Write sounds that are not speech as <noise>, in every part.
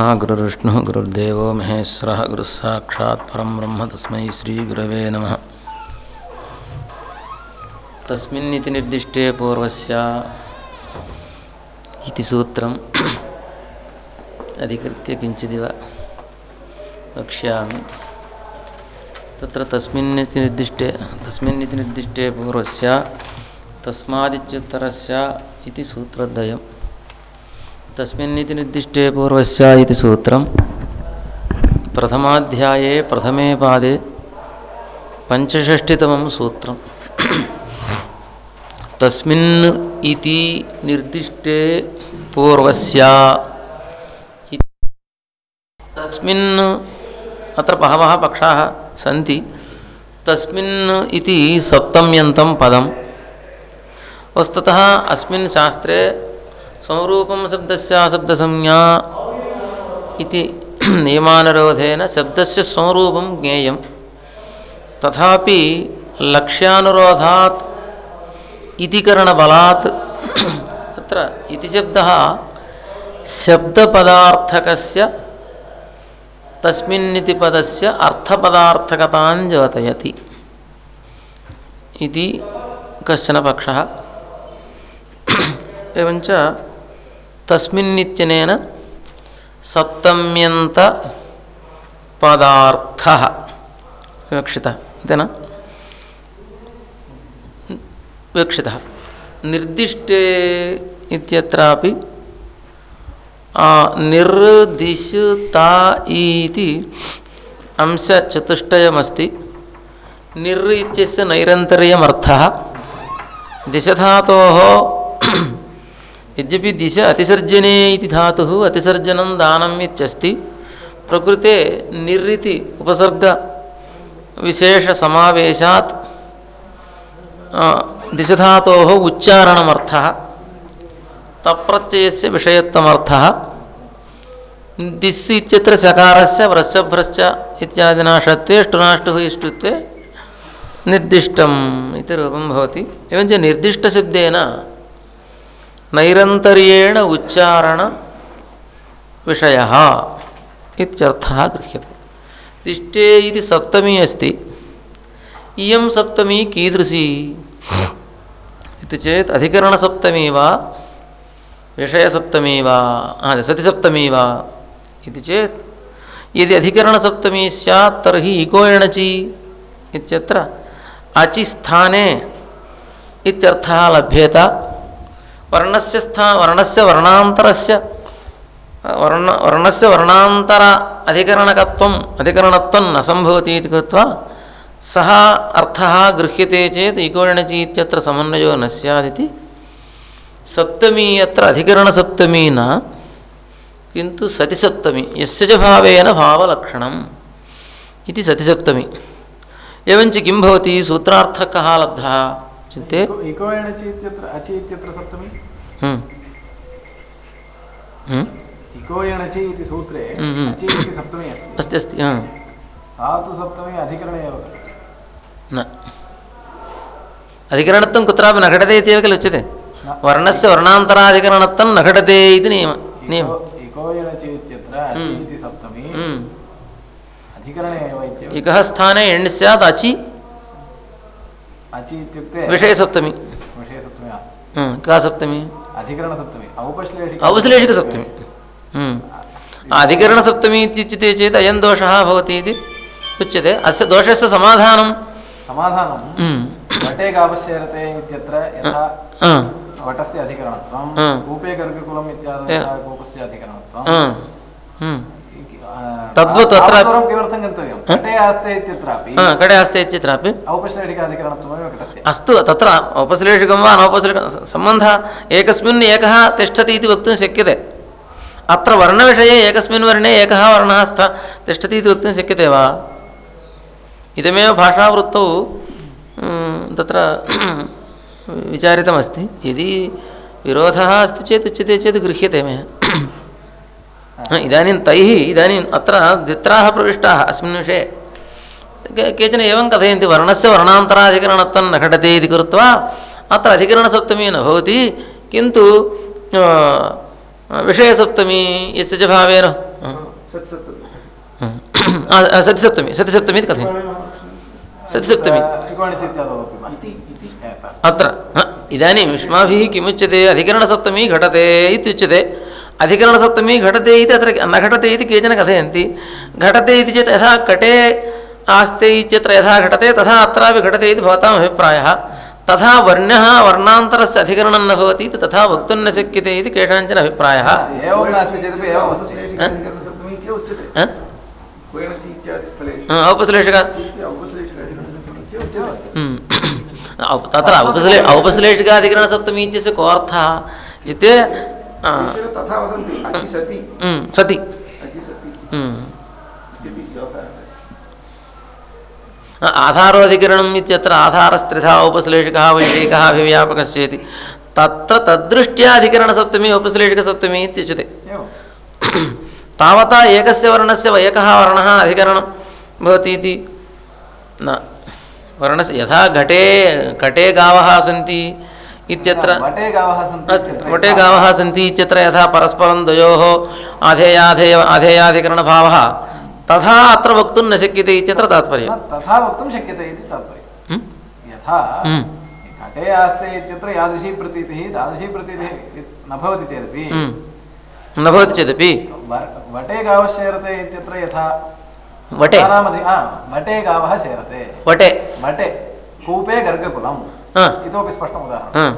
गुरुर्विष्णुः, गुरुर्देवो, महेश्वरः, गुरुस्साक्षात् परं ब्रह्म तस्मै श्रीगुरवे नमः। तस्मिन्निति निर्दिष्टे पूर्वस्य इति सूत्रम् <clears throat> अधिकृत्य किञ्चिदिव वक्ष्यामि। तत्र तस्मिन्निति निर्दिष्टे तस्मिन्निति निर्दिष्टे पूर्वस्य तस्मादित्युत्तरस्य इति सूत्रद्वयम् तस्मिन्निति निर्दिष्टे पूर्वस्य इति सूत्रं प्रथमाध्याये प्रथमे पादे पञ्चषष्टितमं सूत्रं तस्मिन् इति निर्दिष्टे पूर्वस्य तस्मिन् अत्र बहवः पक्षाः सन्ति। तस्मिन् इति सप्तम्यन्तं पदं वस्तुतः अस्मिन् शास्त्रे संरूपं शब्दस्य शब्दसंज्ञा इति नियमानुरोधेन शब्दस्य संरूपं ज्ञेयं तथापि लक्ष्यानुरोधात् इतिकरणबलात् <clears throat> अत्र इति शब्दः शब्दपदार्थकस्य तस्मिन्निति पदस्य अर्थपदार्थकतां द्योतयति इति कश्चन पक्षः। <clears throat> एवञ्च तस्मिन्नित्यनेन सप्तम्यन्तपदार्थः विवक्षितः इत्येन विवक्षितः। निर्दिष्टे इत्यत्रापि निर्दिशता इति अंशचतुष्टयमस्ति। निर् इत्यस्य यद्यपि दिश अतिसर्जने इति धातुः अतिसर्जनं दानम् इत्यस्ति, प्रकृते निर् इति उपसर्गविशेषसमावेशात् दिशधातोः उच्चारणमर्थः, तप्रत्ययस्य विषयत्वमर्थः, दिस् इत्यत्र सकारस्य व्रश्चभ्रश्च इत्यादिना षत्वे, ष्टुनाष्टुः इष्टुत्वे निर्दिष्टम् इति रूपं भवति। एवञ्च निर्दिष्टशब्देन नैरन्तर्येण उच्चारणविषयः इत्यर्थः गृह्यते। तिष्ठे सप्तमी अस्ति। इयं सप्तमी कीदृशी? चेत् अधिकरणसप्तमी वा? विषयसप्तमी वा? सतिसप्तमी वा? इति चेत् यदि अधिकरणसप्तमी स्यात्, तर्हि इको एणचि इत्यत्र अचिस्थाने इत्यर्थः लभ्येत। वर्णस्य स्था, वर्णस्य वर्णान्तरस्य, वर्ण, वर्णस्य वर्णान्तर अधिकरणकत्वम्, अधिकरणत्वं न सम्भवति इति कृत्वा सः अर्थः गृह्यते चेत् इकोणचि इत्यत्र समन्वयो न स्यादिति सप्तमी अत्र अधिकरणसप्तमी न, किन्तु सतिसप्तमी, यस्य च भावेन भावलक्षणम् इति सतिसप्तमी। एवञ्च किं भवति? सूत्रार्थः कः इत्यत्र अचि इत्यत्र सप्तमी? हम्म, हम्म, इको इति सूत्रे हम्म। अचि इति सप्तमी अस्ति। अस्ति अस्ति सा तु सप्तमी अधिकरणे एव। न। अधिकरणत्वं कुत्रापि न घटते इत्येव किल उच्यते? वर्णस्य वर्णान्तराधिकरणत्वं न घटते इति नियम नियमः। इकः स्थाने एण् स्यात् अचि अचि इत्युक्ते विषयसप्तमी विषयसप्तमी अस्ति का सप्तमी? अधिकरणसप्तमी औपश्लेषिक। औपश्लेषिकसप्तमी। हम्म। अधिकरणसप्तमी इत्युच्यते चेत् अयं दोषः भवति इति उच्यते। अस्य दोषस्य समाधानं। समाधानं हम्म, वटे गावश्चेरते इत्यत्र यथा वटस्य अधिकरणत्वं कूपे गर्गकुलम् इत्यादयः कूपस्य अधिकरणत्वं। तद्वत् अत्र- तावत्दूरं किमर्थं गन्तव्यं वटे आस्ते इत्यत्रापि कडे अस्ति इत्यत्रापि औपश्लेषिकाधिकरणत्वमेव अस्तु तत्र औपश्लेषिकं वा अनौपश्लेषिकं सम्बन्धः एकस्मिन् एकः तिष्ठति इति वक्तुं शक्यते अत्र वर्णविषये एकस्मिन् वर्णे एकः वर्णः स्थ तिष्ठति इति वक्तुं शक्यते वा इदमेव भाषावृत्तौ तत्र विचारितमस्ति यदि विरोधः अस्ति चेत् उच्यते चेत् गृह्यते मया इदानीं तैः इदानीम् अत्र द्वित्राः प्रविष्टाः अस्मिन् विषये। केचन एवं कथयन्ति वर्णस्य वर्णान्तराधिकरणत्वं न घटते इति कृत्वा अत्र अधिकरणसप्तमी न भवति किन्तु विषयसप्तमी यस्य च भावेन सतिसप्तमी सतिसप्तमी इति कथयन्ति। सतिसप्तमी। अत्र ह, इदानीं युष्माभिः किमुच्यते अधिकरणसप्तमी घटते इत्युच्यते। अधिकरणसप्तमी घटते इति अत्र न घटते इति केचन कथयन्ति। घटते इति चेत् यथा घटे आस्ते इत्यत्र यथा घटते तथा अत्रापि घटते इति भवताम् अभिप्रायः। तथा वर्ण्यः वर्णान्तरस्य अधिकरणं न भवति इति तथा वक्तुं न शक्यते इति केषाञ्चन अभिप्रायः। औपश्लेषक हम्म। तत्र औपश्ले औपश्लेषिकाधिकरणसप्तमी इत्यस्य को अर्थः इत्युक्ते तथा वदन्ति अचि सति। आधारोऽधिकरणम् इत्यत्र आधारस्त्रिधा औपश्लेषिकः वैषयिकः अभिव्यापकश्चेति। तत्र तद्दृष्ट्या अधिकरणसप्तमी औपश्लेषिकसप्तमी इत्युच्यते। तावता एकस्य वर्णस्य एकः वर्णः अधिकरणं भवति इति। न वर्णस्य यथा घटे घटे गावः सन्ति। इत्यत्र वटे गावः अस्ति वटे सन्ति इत्यत्र यथा परस्परं द्वयोः आधेयाधेय आधेयाधिकरणभावः तथा अत्र वक्तुं न शक्यते इत्यत्र तात्पर्यम्। न, तथा वक्तुं शक्यते इति तात्पर्यं? यथा। घटे आस्ते इत्यत्र यादृशी प्रतीतिः तादृशी प्रतीतिः न भवति चेदपि। न भवति चेदपि। वटे गावः शेरते इत्यत्र यथा वटे। वटे गावः शेरते। वटे। वटे कूपे गर्गकुलम्। हा, इतोपि स्पष्टम् उदाहरणं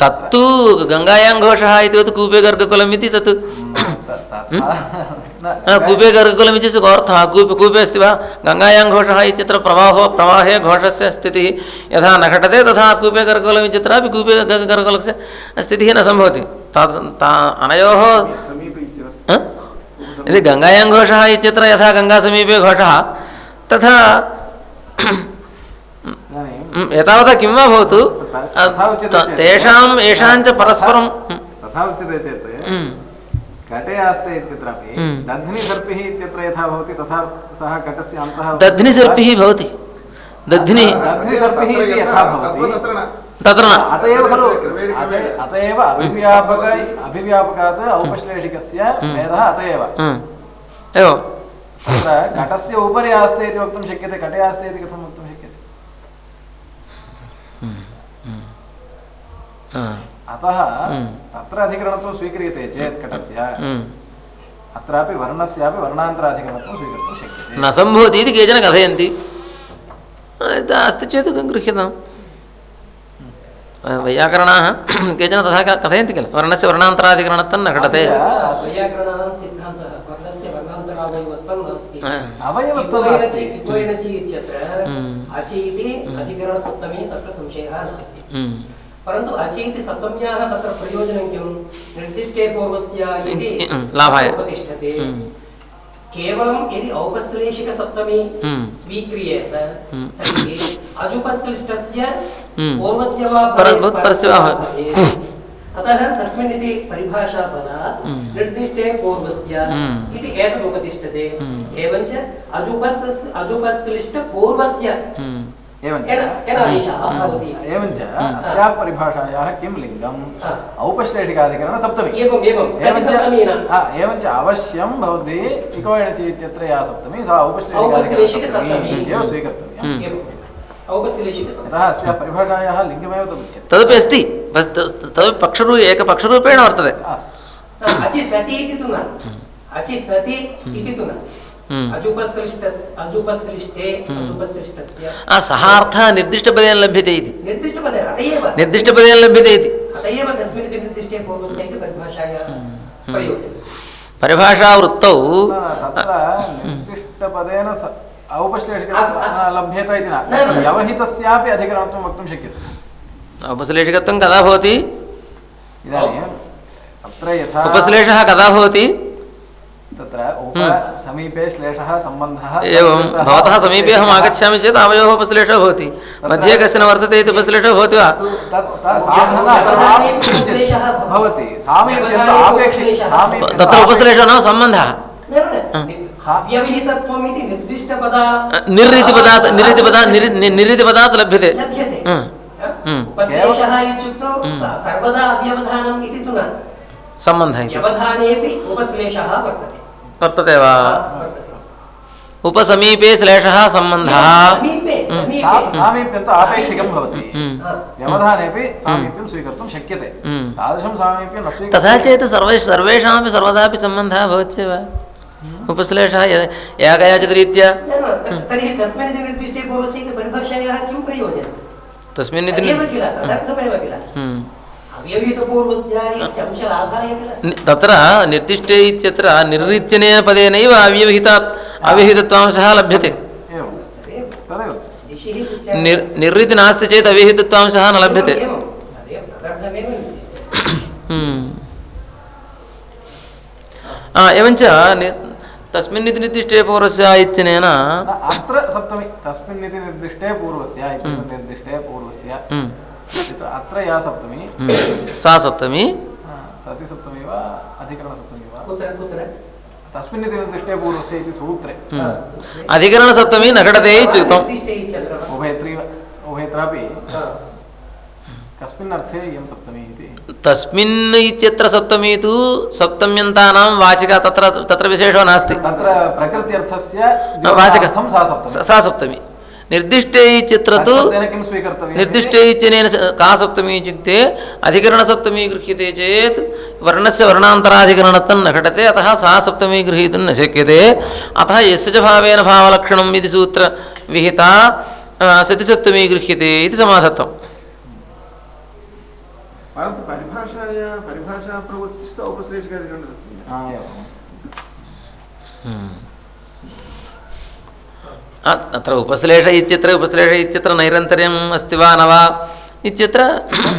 तत्तु गङ्गायां घोषः इति कूपे गर्गकुलम् इति तत् कूपे गर्गकुलम् इति कूपे कूपे अस्ति वा गङ्गायां घोषः इत्यत्र प्रवाहो प्रवाहे घोषस्य स्थितिः यथा न घटते तथा कूपे गर्गकुलम् इत्यत्रापि कूपे गर्गकुलस्य स्थितिः न सम्भवति ता अनयोः यदि गङ्गायां घोषः इत्यत्र यथा गङ्गासमीपे घोषः तथा एतावता किं वा भवतु त- चेत्- तेषाम् येषाञ्च परस्परं तथा उच्यते चेत् घटे आस्ते इत्यत्रापि। दध्निसर्पिः इत्यत्र यथा भवति तथा सः घटस्य अन्तः दध्निसर्पिः भवति दध्निः दध्निसर्पिः इति यथा भवति तत्र न अत एव खलु अत- अत एव अभिव्यापक अभिव्यापकात् औपश्लेषिकस्य भेदः अत एव एवं तत्र घटस्य उपरि आस्ते इति वक्तुं शक्यते घटे आस्ते इति कथं वक्तुं शक्यते हा, अतः हम्म। तत्र अधिकरणत्वं स्वीक्रियते चेत् घटस्य म्, अत्रापि वर्णस्यापि वर्णान्तराधिकरणत्वं स्वीकर्तुं शक्यते। न सम्भवति इति केचन कथयन्ति। अस्ति चेत् गृह्यताम्? वैयाकरणाः <clears throat> केचन तथा कथयन्ति किल? वर्णस्य वर्णान्तराधिकरणत्वं न घटते। हा, अवयवत्वं परन्तु अचि सप्तम्याः तत्र प्रयोजनं किं निर्दिष्टे पूर्वस्य इति लाभाय। उपतिष्ठते केवलं यदि औपश्लेषिकसप्तमी हम्म। स्वीक्रियेत। तर्हि अजुपश्लिष्टस्य। पूर्वस्य वा परं- परस्य वा अतः तस्मिन् इति परिभाषापदा हम्म। निर्दिष्टे पूर्वस्य। इति एतद् उपतिष्ठते हम्म। एवञ्च अजुपस् अजुपश्लिष्टपूर्वस्य एवञ्च एवञ्च अस्याः परिभाषायाः किं लिङ्गम्? एवं एवञ्च सप्तमी। हा, एवञ्च अवश्यं भवद्भिः इकोयणचि इत्यत्र या सप्तमी सा यतः अस्याः परिभाषायाः लिङ्गमेव तदुच्यते। तदपि अस्ति। तदपि पक्षरू एकपक्षरूपेण वर्तते। अचि सति इति तु न। अचि सति इति तु न। सः अर्थः निर्दिष्टपदेन लभ्यते इति निर्दिष्टपदेन लभ्यते इति परिभाषावृत्तौ निर्दिष्टपदेन स औपश्लेषिका लभ्येत इति न। व्यवहितस्यापि अधिकरणत्वं वक्तुं शक्यते उपश्लेषिकत्वं कदा भवति इदानीम् अत्र यथा उपश्लेषः कदा भवति तत्र उप समीपे श्लेषः सम्बन्धः एवं भवतः समीपे अहम् आगच्छामि चेत् आवयोः उपश्लेषः भवति। मध्ये कश्चन वर्तते इति उपश्लेषः भवति वा? भवति। तत्र उपश्लेषः न सम्बन्धः। लभ्यते? हम्म। उपश्लेषः इत्युक्तौ सर्वदा अव्यवधानम् इति तु न। सम्बन्धः इति। उपश्लेषः वर्तते। वर्तते वा? उपसमीपे श्लेषः सम्बन्धः। तु आपेक्षिकं भवति। हम्म, व्यवधानेपि सामीप्यं स्वीकर्तुं शक्यते। हम्म। तादृशं सामीप्यं न तथा चेत् सर्वे सर्वेषामपि सर्वदापि सम्बन्धः भवत्येव उपश्लेषः य- यागयाचितरीत्या। न, न, त- तर्हि तस्मिन् तस्मिन् तत्र निर्दिष्टे इत्यत्र निर्रित्यनेन पदेनैव अव्यवहितात् अव्यवहितत्वांशः लभ्यते। निर् निर्रिति नास्ति चेत् अव्यवहितत्वांशः न लभ्यते। हम्म। आ, एवञ्च तस्मिन् इति निर्दिष्टे पौरस्य इत्यनेन अत्र सप्तमी तस्मिन् इति निर्दिष्टे पूर्वस्य निर्दिष्टे पूर्वस्य हम्म, अत्र या सप्तमी। हम्म, सा सप्तमी। हा, सति सप्तमी वा अधिकरणसप्तमी वा। कुत्र कुत्र? तस्मिन् इति पूर्वस्य इति सूत्रे। हम्म। अधिकरणसप्तमी न घटते इत्युक्तम् उभयत्री उभयत्रापि कस्मिन् अर्थे इयं सप्तमी इति। तस्मिन् इत्यत्र सप्तमी तु सप्तम्यन्तानां वाचिका तत्र तत्र विशेषो नास्ति। तत्र प्रकृत्यर्थस्य वाचक। सा सप्तमी। सा सप्तमी। निर्दिष्टे इत्यत्र तु निर्दिष्टे इत्यनेन का सप्तमी इत्युक्ते अधिकरणसप्तमी गृह्यते चेत् वर्णस्य वर्णान्तराधिकरणत्वं न घटते अतः सा सप्तमी गृहीतुं न शक्यते। अतः यस्य च भावेन भावलक्षणम् इति सूत्रविहिता अ, सतिसप्तमी गृह्यते इति समासत्वम्। परन्तु परिभाषाया परिभाषा अ, अत्र उपश्लेष इत्यत्र उपश्लेष इत्यत्र नैरन्तर्यम् अस्ति वा न वा? इत्यत्र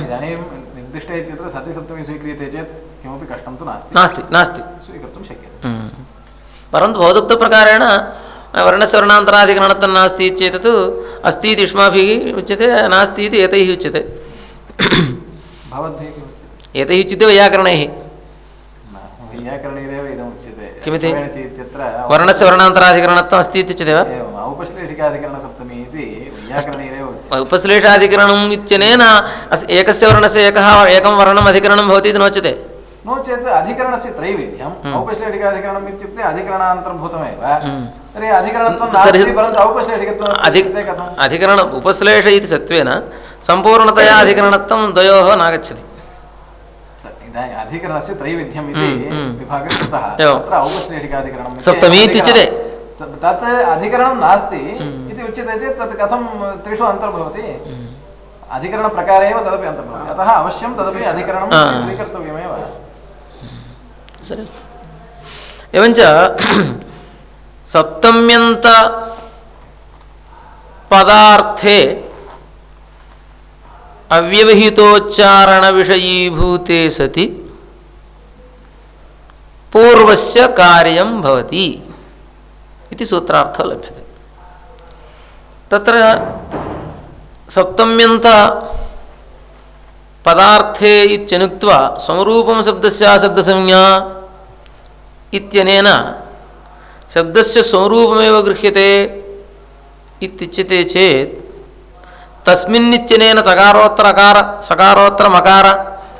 इदानीं निर्दिष्टे इत्यत्र सति स्वीक्रियते चेत् किमपि कष्टं तु नास्ति। नास्ति नास्ति। स्वीकर्तुं शक्यते। हम्म। परन्तु भवदुक्तप्रकारेण वर्णस्वर्णान्तराधिकरणत्वं नास्ति चेत् तु अस्ति इति युष्माभिः उच्यते नास्ति इति एतैः उच्यते। भवद्भिः एतैः उच्यते वैयाकरणैः। वैयाकरणैरेव इदमुच्यते। किमिति? वर्णस्य वर्णान्तराधिकरणत्वम् अस्ति इति उच्यते वा? एवम् औपश्लेषिकाधिकरणसप्तमी इति वैयाकरणैरेव उपश्लेषाधिकरणम् इत्यनेन अस् एकस्य वर्णस्य एकः एकं वर्णम् अधिकरणं भवति इति नोच्यते। नो चेत् अधिकरणस्य त्रैविध्यम् औपश्लेषिकाधिकरणम् इत्युक्ते अधिकरणान्तर्भूतमेव तर्हि अधिकरणत्वं तर्हि नास्ति परन्तु औपश्लेषिकत्वं अधिक वर्तते कथम्? अधिकरण उपश्लेष इति सत्त्वेन सम्पूर्णतया अधिकरणत्वं द्वयोः नागच्छति। अधिकरणस्य त्रैविध्यम् इति। विभागः कृतः तत्र औपश्लेषिकाधिकरणम् इति सप्तमी इत्युच्यते। तत्- अधिकरणं नास्ति इति उच्यते चेत् तत् कथं त्रिषु अन्तर्भवति? अधिकरणप्रकारे एव तदपि अन्तर्भवति। अतः अवश्यं तदपि अधिकरणं। स्वीकर्तव्यमेव। एवञ्च <clears throat> सप्तम्यन्त पदार्थे अव्यवहितोच्चारणविषयीभूते सति। पूर्वस्य कार्यं भवति। इति सूत्रार्थः लभ्यते। तत्र सप्तम्यन्त पदार्थे इत्यनुक्त्वा संरूपं शब्दस्य शब्दसंज्ञा इत्यनेन शब्दस्य संरूपमेव गृह्यते इत्युच्यते चेत् तस्मिन्नित्यनेन तकारोत्तर अकार सकारोत्तर मकार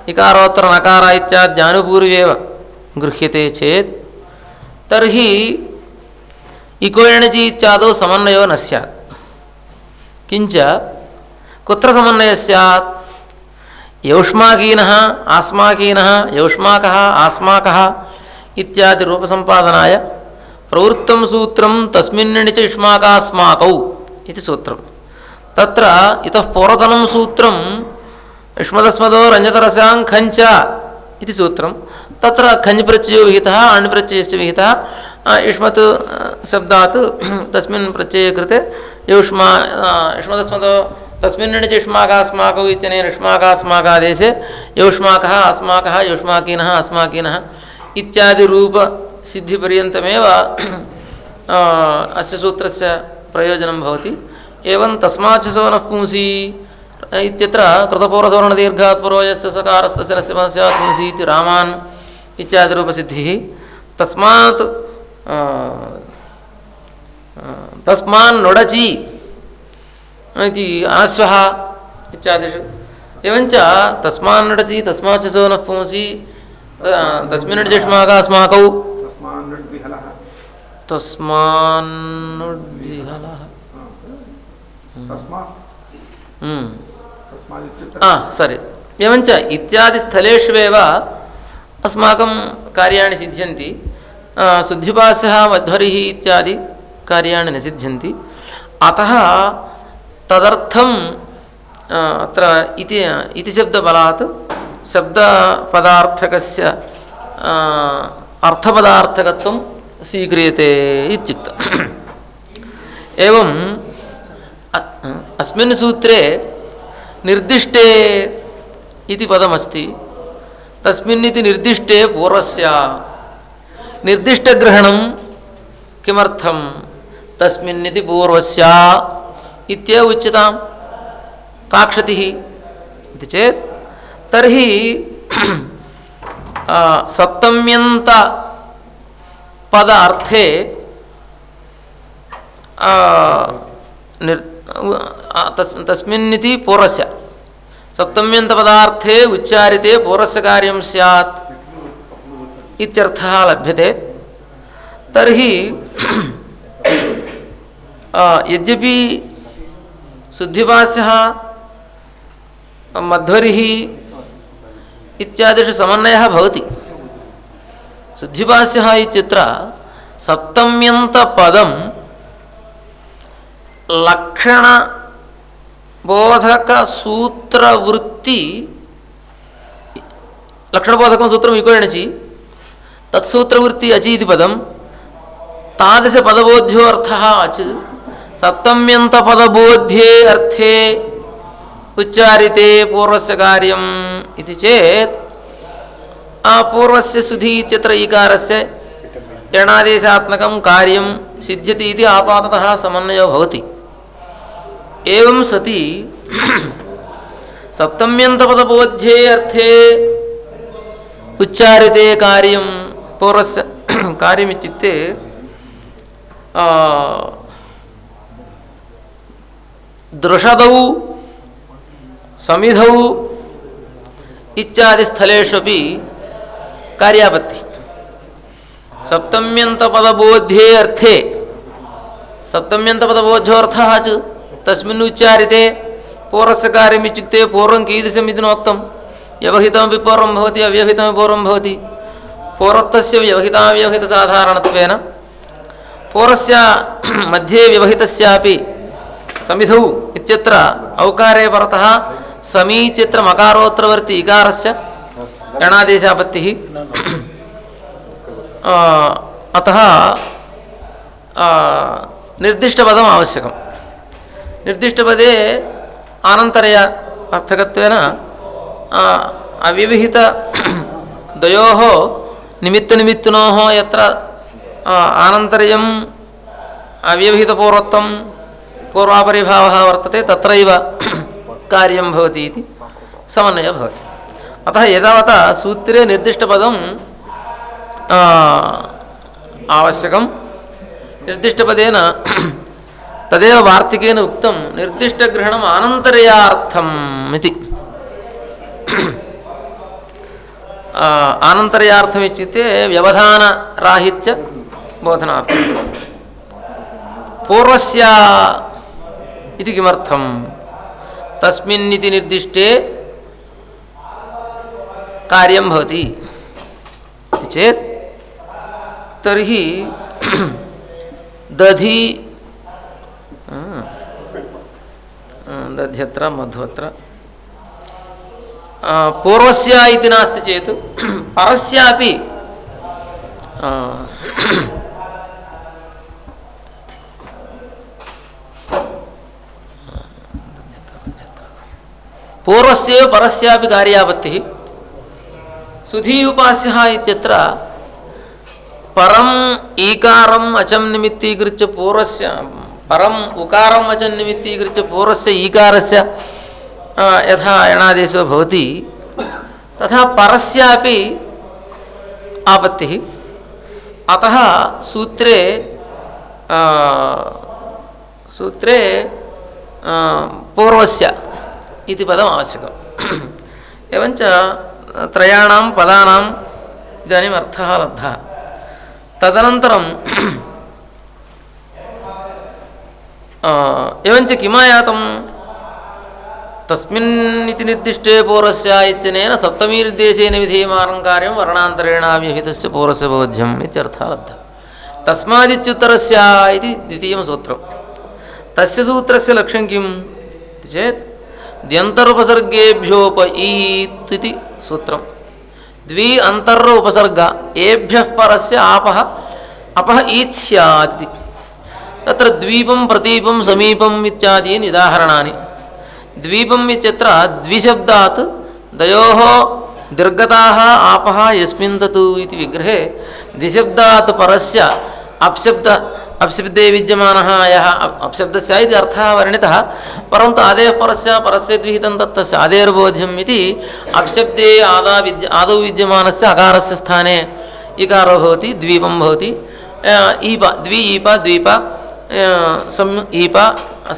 इकारोत्तर नकार इत्याद्यानुपूर्व्येव गृह्यते चेत् तर्हि इकोयणजि इत्यादौ समन्वयो न स्यात्। किञ्च कुत्र समन्वयः स्यात्? यौष्माकीनः, आस्माकीनः, यौष्माकः, आस्माकः इत्यादि रूपसम्पादनाय प्रवृत्तं सूत्रं तस्मिन्निणि च युष्माकास्माकौ इति सूत्रं तत्र इतः पूर्वतनं सूत्रं युष्मदस्मदो रञ्जतरसां खञ्च इति सूत्रं तत्र खञ् प्रत्ययो विहितः युष्मत् शब्दात् तस्मिन् प्रत्यये कृते युष्मा अ, युष्मदस्मदो तस्मिन्निणि च युष्माकास्माकौ इत्यनेन युष्माकास्माकादेशे युष्माकः अस्माकः युष्माकीनः अस्माकीनः इत्यादिरूपसिद्धिपर्यन्तमेव अस्य सूत्रस्य प्रयोजनं भवति। एवं तस्माच्च सवनः पुंसि इत्यत्र कृतपूर्वधोरणदीर्घात् पूर्वो यस्य सकारस्तस्य नस्य पुंसि इति रामान् इत्यादिरूपसिद्धिः। तस्मात् तस्मान् नोडचि इति अनस्वः इत्यादिषु एवञ्च तस्मान् नडचि तस्माच्च सो नः पुंसि तस्मिन् निर्दिष्टमाक अस्माकौ तस्मान् नुड्विहलः तस्मान्नुद्विहलः तस्मात्. तस्मात् इत्युक्ते आ सरि एवञ्च इत्यादिस्थलेष्वेव अस्माकं कार्याणि सिद्ध्यन्ति आ, शुद्धिपास्यः मध्वरिः इत्यादि कार्याणि न अतः तदर्थं अत्र इति इति शब्दबलात् शब्दपदार्थकस्य अर्थपदार्थकत्वं स्वीक्रियते इत्युक्तम्। एवं अस्मिन् सूत्रे निर्दिष्टे इति पदमस्ति। तस्मिन् इति निर्दिष्टे पूर्वस्य निर्दिष्टग्रहणं किमर्थं? तस्मिन् इति पूर्वस्य इत्येव उच्यतां। काक्षतिः इति चेत्, तर्हि <clears throat> सप्तम्यन्तपद अर्थे निर् तस् तस्मिन्निति पूर्वस्य। सप्तम्यन्तपदार्थे उच्चारिते पूर्वस्य कार्यं स्यात्। इत्यर्थः लभ्यते। तर्हि <clears throat> यद्यपि शुद्धिभास्यः मध्वरिः इत्यादिषु समन्वयः भवति। शुद्धिभास्यः इत्यत्र सप्तम्यन्तपदं लक्षणबोधकसूत्रवृत्ति लक्षणबोधकं सूत्रम् इकोणचि तत्सूत्रवृत्ति अचि इति पदं। तादृशपदबोध्यो अर्थः अच् सप्तम्यन्तपदबोध्ये अर्थे उच्चारिते पूर्वस्य कार्यम् इति चेत् पूर्वस्य सुधि इत्यत्र ईकारस्य यणादेशात्मकं कार्यं सिद्ध्यति इति आपाततः समन्वयो भवति। एवं सति सप्तम्यन्तपदबोध्ये अर्थे उच्चारिते कार्यं पूर्वस्य <clears throat> कार्यमित्युक्ते आ, दृषदौ समिधौ इत्यादिस्थलेष्वपि कार्यापत्ति। सप्तम्यन्तपदबोध्ये अर्थे सप्तम्यन्तपदबोध्योऽर्थः च तस्मिन् कार्यमित्युक्ते पूर्वं कीदृशम् नोक्तं व्यवहितमपि पूर्वं भवति अव्यवहितमपि पूर्वं भवति। पूर्वत्वस्य व्यवहिताव्यवहितसाधारणत्वेन पूर्वस्य <clears throat> मध्ये व्यवहितस्यापि समिधौ इत्यत्र औकारे परतः समीचित्र मकारोत्तरवर्ति इकारस्य यणादेशापत्तिः <clears throat> आ, अतः निर्दिष्टपदम् आवश्यकं निर्दिष्टपदे आनन्तरय अर्थकत्वेन आ, अव्यवहित द्वयोः निमित्तनिमित्तिनोः यत्र आनन्तर्यम् अव्यवहितपूर्वत्वं पूर्वापरिभावः वर्तते, तत्रैव <clears throat> कार्यं भवति इति समन्वयः भवति। अतः एतावता सूत्रे निर्दिष्टपदं आवश्यकं, निर्दिष्टपदेन <clears throat> तदेव वार्तिकेन उक्तं निर्दिष्टग्रहणम् आनन्तर्यार्थम् इति। <clears throat> आनन्तर्यार्थम् इत्युक्ते व्यवधानराहित्य बोधनार्थं पूर्वस्य इति किमर्थं तस्मिन् इति निर्दिष्टे कार्यं भवति। इति चेत् तर्हि दधि दध्यत्र, मध्वत्र इति नास्ति चेत् आ, पूर्वस्यैव परस्यापि कार्यापत्तिः। सुधी उपास्यः परम् ईकारम् अचं निमित्तीकृत्य पूर्वस्य परम् उकारम् अचं निमित्तीकृत्य पूर्वस्य ईकारस्य आ, यथा यणादेशो भवति, तथा परस्यापि आपत्तिः। अतः सूत्रे सूत्रे पूर्वस्य इति पदम् आवश्यकम्। एवञ्च त्रयाणां पदानां इदानीम् अर्थः लब्धः। तदनन्तरं एवञ्च किमायातं तस्मिन् इति निर्दिष्टे पौरस्य इत्यनेन सप्तमीनिर्देशेन विधीयमानं कार्यं वर्णान्तरेणाव्यहितस्य पौरस्य बोध्यम् इत्यर्थः लब्धः। तस्मादित्युत्तरस्य इति द्वितीयं सूत्रं तस्य सूत्रस्य लक्ष्यं इति चेत् द्यन्तरुपसर्गेभ्योप ईत् इति सूत्रं द्वि अन्तर् उपसर्ग एभ्यः परस्य आपः, अपः ईत् तत्र द्वीपं, प्रतीपं, समीपम् इत्यादीनि उदाहरणानि द्वीपम् इत्यत्र द्विशब्दात् द्वयोः निर्गताः आपः यस्मिन् तत् इति विग्रहे द्विशब्दात् परस्य अप्शब्द अप्शब्दे विद्यमानः यः अप्- अप्शब्दस्य इति अर्थः वर्णितः, परन्तु आदेः परस्य परस्य द्विहितं तत् तस्य आदेर्बोध्यम् इति अप्शब्दे आदा विद्य आदौ विद्यमानस्य अकारस्य स्थाने इकारो भवति, द्वीपं भवति ईप द्वि ईप द्वीप सम् ईप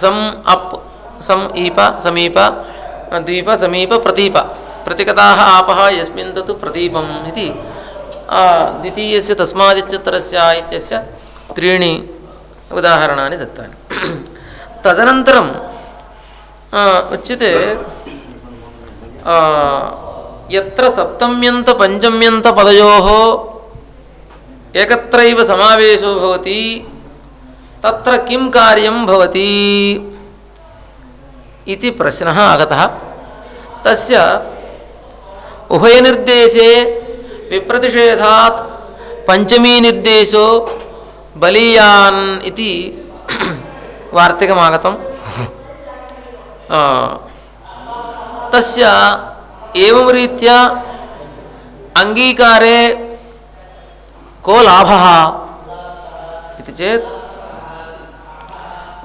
सम् अप् सम् ईप, समीप, द्वीप, समीप, प्रतीप। प्रतिगताः आपः यस्मिन् तत् प्रतीपम् इति। द्वितीयस्य तस्मादिच्युत्तरस्य इत्यस्य त्रीणि उदाहरणानि दत्तानि। <clears throat> तदनन्तरं उच्यते यत्र सप्तम्यन्तपञ्चम्यन्तपदयोः एकत्रैव समावेशो भवति किं कार्यं इति प्रश्नः आगतः। तस्य उभयनिर्देशे विप्रतिषेधात् पञ्चमीनिर्देशो बलीयान् इति <clears throat> वार्तिकमागतम्। आ, तस्य एवं रीत्या अङ्गीकारे को लाभः इति चेत्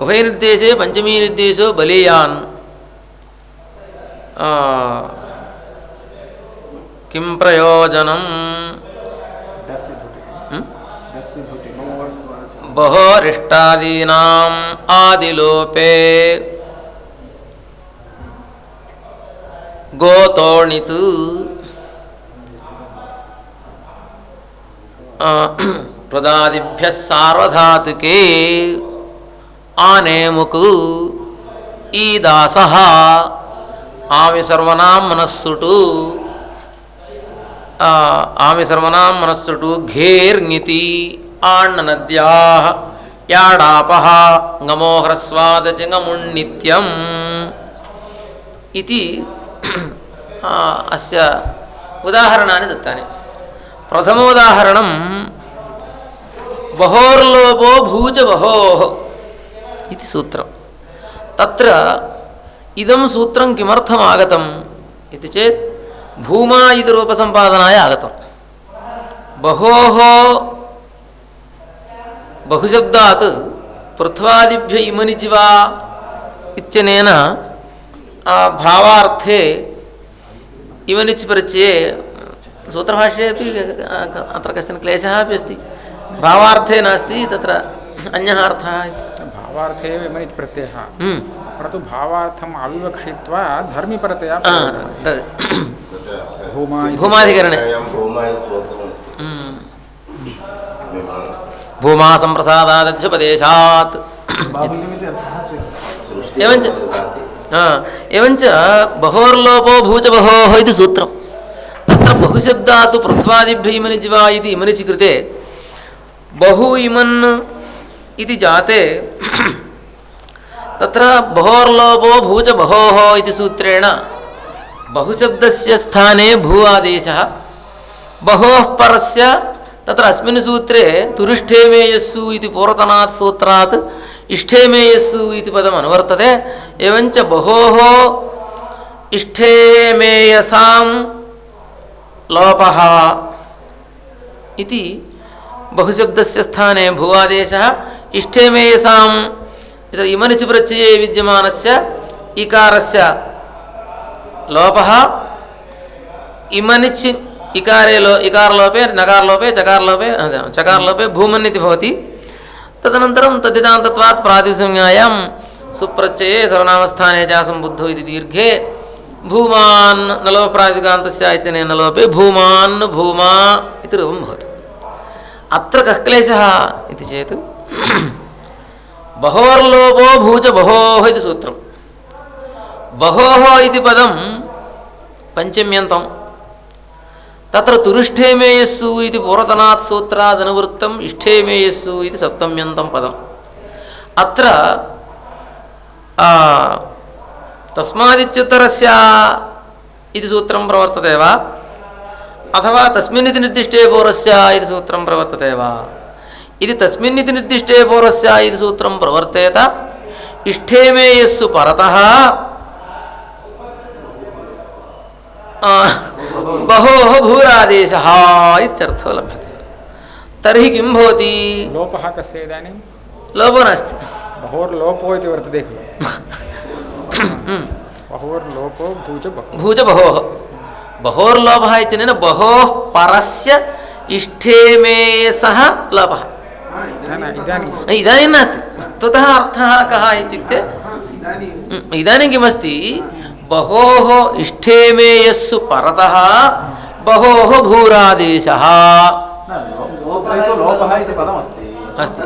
उभयनिर्देशे पञ्चमीनिर्देशो बलीयान्। किं प्रयोजनं डस्य धुटि बहोरिष्टादीनाम् आदिलोपे। गोतोणित्। प्रदादिभ्यः सार्वधातुके। आनेमुक् ईदासः। आमिसर्वनां मनस्सुटु आ, आमि सर्वनां मनस्सुटु घेर्ङिति आण्णनद्याः याडापः गमोह्रस्वादचिङमुण्नित्यम् इति आ, अस्य उदाहरणानि दत्तानि प्रथमोदाहरणं बहोर्लोपो भूच बहोः इति सूत्रं तत्र इदं सूत्रं किमर्थम् आगतम् इति चेत् भूमा इति रूपसम्पादनाय आगतं बहोः बहुशब्दात् पृथ्वादिभ्य इमनिचि वा इत्यनेन भावार्थे इमनिच् परिचये सूत्रभाष्ये अपि अत्र कश्चन क्लेशः अपि अस्ति। भावार्थे नास्ति तत्र अन्यः अर्थः इति। भावार्थे विमनित् प्रत्ययः। भूमा सम्प्रसादादध्युपदेशात् बाहुल्यमिति अर्थः स्वीकृतः एवञ्च एवञ्च बहोर्लोपो भूचबहोः इति सूत्रं तत्र बहुशब्दात् पृथ्वादिभ्य इमनिजि वा इति इमनिचि कृते बहु इमन् इति जाते। तत्र बहोर्लोपो भूचबहोः इति सूत्रेण बहुशब्दस्य स्थाने भू आदेशः। बहोः परस्य तत्र अस्मिन् सूत्रे तुरिष्ठेमेयस्सु इति पूर्वतनात् सूत्रात् इष्ठेमेयस्सु इति पदम् अनुवर्तते, एवञ्च बहोः इष्ठेमेयसां लोपः इति बहुशब्दस्य स्थाने भुवादेशः इष्ठेमेयसाम् इति इमनिचि प्रत्यये विद्यमानस्य इकारस्य लोपः इमनिच् इकारे लो इकारलोपे नकारलोपे चकारलोपे चकारलोपे भूमन् इति भवति तदनन्तरं तद्दिदान्तत्वात् प्रातिसंज्ञायां सुप्रत्यये सर्वनामस्थाने च सम्बुद्धौ इति दीर्घे भूमान् नलोपप्रातिकान्तस्य इत्यनेन लोपे भूमान् भूमा इति इति रूपं भवति अत्र कः क्लेशः इति चेत् बहोर्लोपो भूच बहोः इति सूत्रं बहोः इति पदं पञ्चम्यन्तं तत्र तुरुष्ठेमेयस्सु इति पूर्वतनात् सूत्रादनुवृत्तम् इष्ठेमेयस्सु इति सप्तम्यन्तं पदम् अत्र आ, तस्मादित्युत्तरस्य इति सूत्रं प्रवर्तते वा अथवा तस्मिन्निति निर्दिष्टे पूर्वस्य इति सूत्रं प्रवर्तते वा इति तस्मिन्निति निर्दिष्टे पूर्वस्य इति सूत्रं प्रवर्तेत। इष्ठे मे यस्सु परतः। बहोः भूरादेशः इत्यर्थो लभ्यते। तर्हि किं भवति? लोपः कस्य इदानीं? लोपो नास्ति। बहोर्लोपो इति वर्तते खलु। बहोर्लोपो भूच बहु। भूज बहोः। बहोर्लोभः इत्यनेन बहोः परस्य इष्ठे मे सः न इदानीं नास्ति। वस्तुतः अर्थः कः इत्युक्ते? इदानीं। किमस्ति? बहोः इष्ठे मे यस्सु परतः बहोः भूरादेशः। तु अस्ति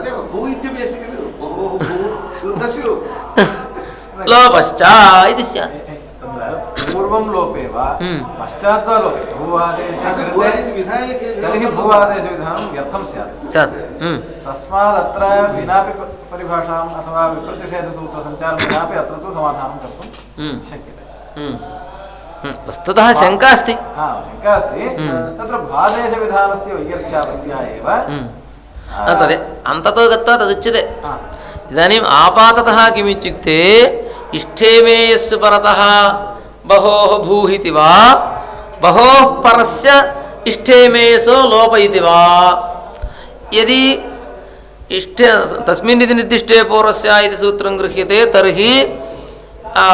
<laughs> लोपश्च इति स्यात्। पूर्वं लोपे वा हम्म। पश्चात् वा लोपे भूवादेशे कृते विधाय तर्हि भूवादेशविधानं व्यर्थं स्यात्। स्यात्। म्, तस्मादत्र विनापि परिभाषाम् अथवा विप्रतिषेधसूत्रसञ्चारं विनापि अत्र तु समाधानं कर्तुं म्, शक्यते। वस्तुतः शङ्का अस्ति। हा शङ्का अस्ति। तत्र भादेशविधानस्य वैयर्थ्यापत्या एव म्. अन्ततो गत्वा तदुच्यते। इदानीम् आपाततः किमित्युक्ते परतः बहोः भूः इति वा बहोः परस्य इष्ठे मेयसो लोप इति वा यदि इष्ट तस्मिन् इति निर्दिष्टे पूर्वस्य इति सूत्रं गृह्यते तर्हि आ,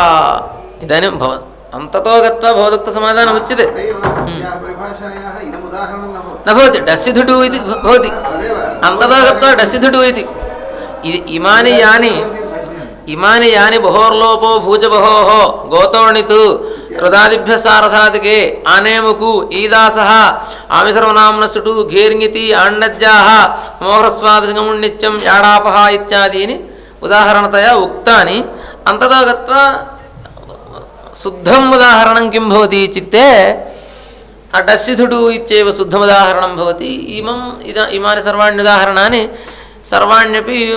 इदानीं भव अन्ततो गत्वा भवदुक्तसमाधानम् उच्यते अस्याः परिभाषायाः इदम् उदाहरणं न भवति न भवति डस्सिधुडु इति भ- भवति तदेव अन्ततो गत्वा डस्सिधुडु इति इ- इमानि यानि इमानि यानि बहोर्लोपो भूजबहोः गोतोणितु हृदादिभ्यः सारथादिके आनेमुकु ईदासः आमिसर्वनाम्नसुटु घीर्ङिति आण्णज्जाः मोहरस्वादिगमुण्नित्यं याडापः इत्यादीनि उदाहरणतया उक्तानि अन्ततो गत्वा शुद्धम् उदाहरणं किं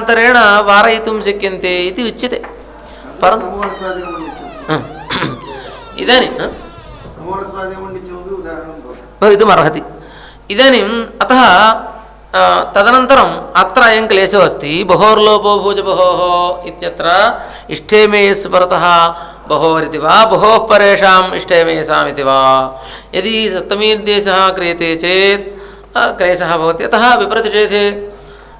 भवति इत्युक्ते डस्सिधुडु इत्येव शुद्धमुदाहरणं भवति इमम् इद इमानि सर्वाण्युदाहरणानि सर्वाण्यपि मार्गान्तरेण वारयितुं शक्यन्ते इति उच्यते परन्तु नमोरस्वादिगमनित्यं इदानीं हा? नमोरस्वादिगमनित्यमपि उदाहरणं भवति भवितुमर्हति इदानीम् अतः आ, तदनन्तरम् अत्र अयं क्लेशो अस्ति बहोर्लोपो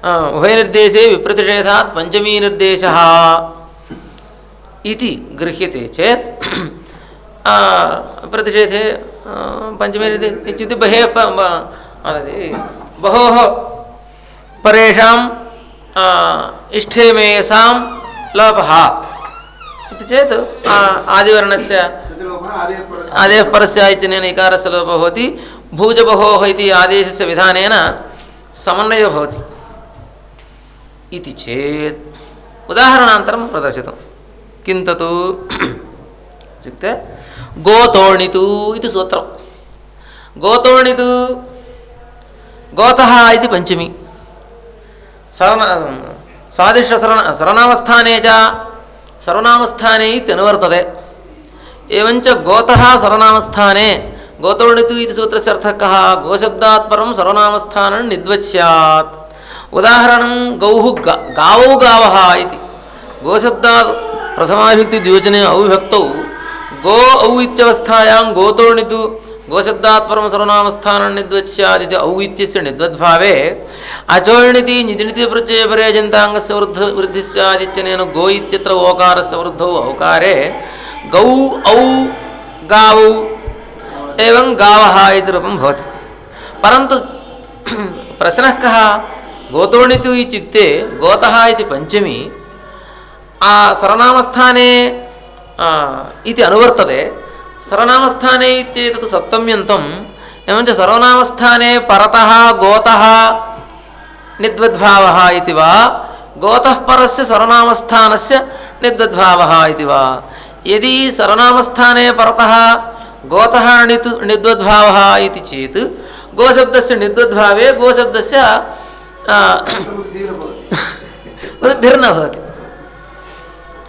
बहोः विप्रतिषेधे आ, उभयनिर्देशे विप्रतिषेधात् पञ्चमीनिर्देशः इति गृह्यते चेत् <clears throat> प्रतिषेधे आ, पञ्चमे निर्दे- इत्युक्ते बहे बहोः आ, इष्ठे मेयसां लोपः इति चेत् आदिवर्णस्य आदेः परस्य इत्यनेन इकारस्य लोपः भवति भूजबहोः इति आदेशस्य विधानेन समन्वयो भवति। इति चेत् उदाहरणान्तरं प्रदर्शितं किं तत् <clears throat> इत्युक्ते गोतोणितु इति सूत्रं गोतोणितु गोतः इति पञ्चमी। सर्वना स्वादिष्टसर्वण सर्वनामस्थाने च सर्वनामस्थाने इत्यनुवर्तते एवञ्च गोतः सर्वनामस्थाने गोतोणितु इति सूत्रस्य अर्थः कः? गोशब्दात् परं सर्वनामस्थानं उदाहरणं गौः गा गावौ गोशब्दात् प्रथमाविभक्तिद्विवचने औविभक्तौ गो औ इत्यवस्थायां गोतोणितु गोशब्दात् परं सर्वनामस्थानं निद्वत्स्यादिति औ इत्यस्य निद्वद्भावे अचोणिति नितिनिति प्रत्यये पर्यजन्ताङ्गस्य वृद्ध वृद्धिः स्यादित्यनेन गो इत्यत्र ओकारस्य वृद्धौ औकारे, गौ औ गावौ एवं गावः इति रूपं भवति। <clears throat> परन्तु प्रश्नः कः गोतोणितु इत्युक्ते गोतः इति पञ्चमी आ सर्वनामस्थाने आ, इति अनुवर्तते सर्वनामस्थाने इत्येतत् सप्तम्यन्तं एवञ्च सर्वनामस्थाने परतः गोतः निद्वद्भावः इति वा गोतः परस्य सर्वनामस्थानस्य निद्वद्भावः इति वा यदि सर्वनामस्थाने परतः गोतः णित् निद्वद्भावः इति चेत् गोशब्दस्य निद्वद्भावे गोशब्दस्य आ, वृद्धिर्भवति वृद्धिर्न भवति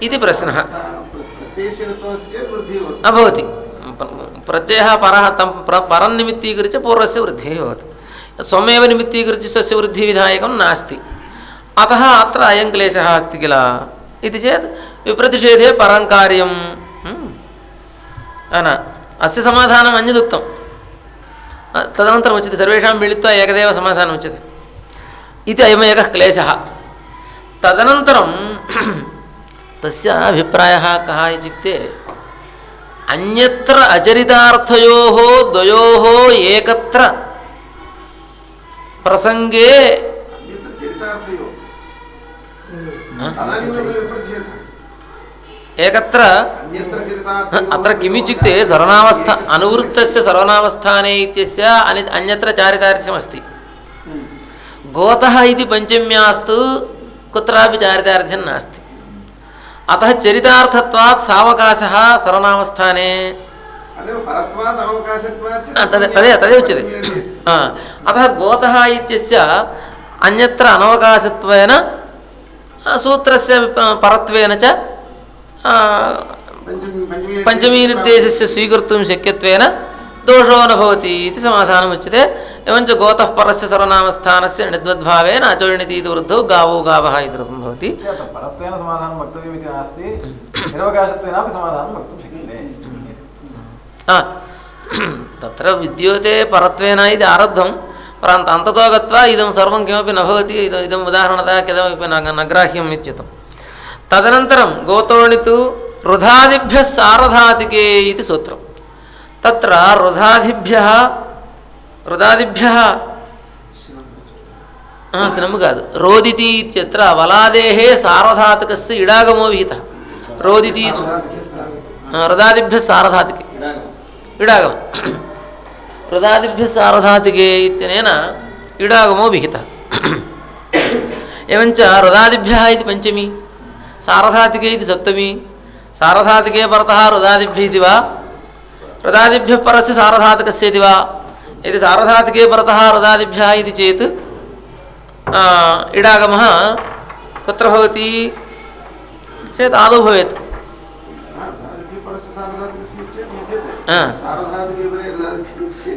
इति प्रश्नः प्रत्ययस्य कृतमस्ति चेत् वृद्धिः भवति न भवति प- प्रत्ययः परः तं प्र परं निमित्तीकृत्य पूर्वस्य वृद्धिः भवति स्वमेव निमित्तीकृत्य स्वस्य वृद्धिविधायकं नास्ति अतः अत्र अयं क्लेशः अस्ति किल इति चेत् विप्रतिषेधे परं कार्यं हम्म। न अस्य समाधानम् अन्यदुक्तं अ, तदनन्तरम् उच्यते सर्वेषां मिलित्वा एकदेव समाधानम् उच्यते इति अयम् एकः क्लेशः। तदनन्तरं तस्य अभिप्रायः कः इत्युक्ते, अन्यत्र अचरितार्थयोः द्वयोः एकत्र प्रसङ्गे एकत्र अत्र किमित्युक्ते सर्वनावस्था अनुवृत्तस्य सर्वनामस्थाने इत्यस्य अन्यत्र चारितार्थ्यमस्ति। गोतः इति पञ्चम्यास्तु कुत्रापि चारितार्थ्यं नास्ति अतः चरितार्थत्वात् सावकाशः सर्वनामस्थाने अनेव परत्वात् अनवकाशत्वात् च आ, तद् तदेव तदेव उच्यते आ, अतः गोतः इत्यस्य अन्यत्र अनवकाशत्वेन आ, सूत्रस्य विप- परत्वेन च आ, पञ्चमी पञ्चमी पञ्चमीनिर्देशस्य स्वीकर्तुं शक्यत्वेन दोषो न भवति इति समाधानम् उच्यते एवञ्च गोतः परस्य सर्वनामस्थानस्य निद्वद्भावेन अचोणिति इति वृद्धौ गावो गावः इति रूपं भवति अत्र परत्वेन समाधानं वक्तव्यमिति नास्ति निरवकाशत्वेनापि समाधानं वक्तुं शक्यते आ, तत्र विद्योते तत्र रुधाधिभ्यः रुदादिभ्यः। श्रमुखात् रोदिति इत्यत्र वलादेः सारधातुकस्य इडागमो विहितः रोदिति रुदादिभ्यः सारधातुके इडागम रुदादिभ्यः सारधातुके इत्यनेन इडागमो विहितः एवञ्च रुदादिभ्यः इति पञ्चमी सारधातुके इति सप्तमी सारधातुके परतः रुदादिभ्यः इति वा रुदादिभ्यः परस्य सारधातकस्य यदि सारधातिके परतः रुदादिभ्यः इति चेत् इडागमः कुत्र भवति चेत् आदौ भवेत्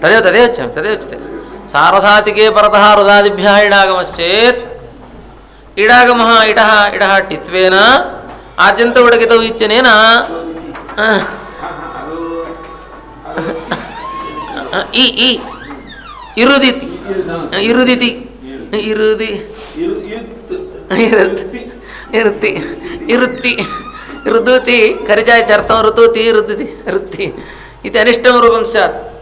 तदेव तदेव तदेव उच्यते सारधातिके परतः रुदादिभ्यः इडागमश्चेत् इडागमः इडः इडः टित्वेन आद्यन्त उडगितौ इत्यनेन ಈ ಈ. ಇರುದಿತಿ. ಇರುದಿತಿ. ಇರುದಿ. ಇರುತ್ತಿ. ಇರುತ್ತಿ. ಇರುತ್ತಿ. ಋತೂತಿ ಕರಿಜಾಯ ಚರ್ತ ಋತೂತಿ ಋತುತಿ ಋತ್ತಿ ಇದು ಅನಿಷ್ಟ ರೂಪಂ ಸ್ಯಾತ್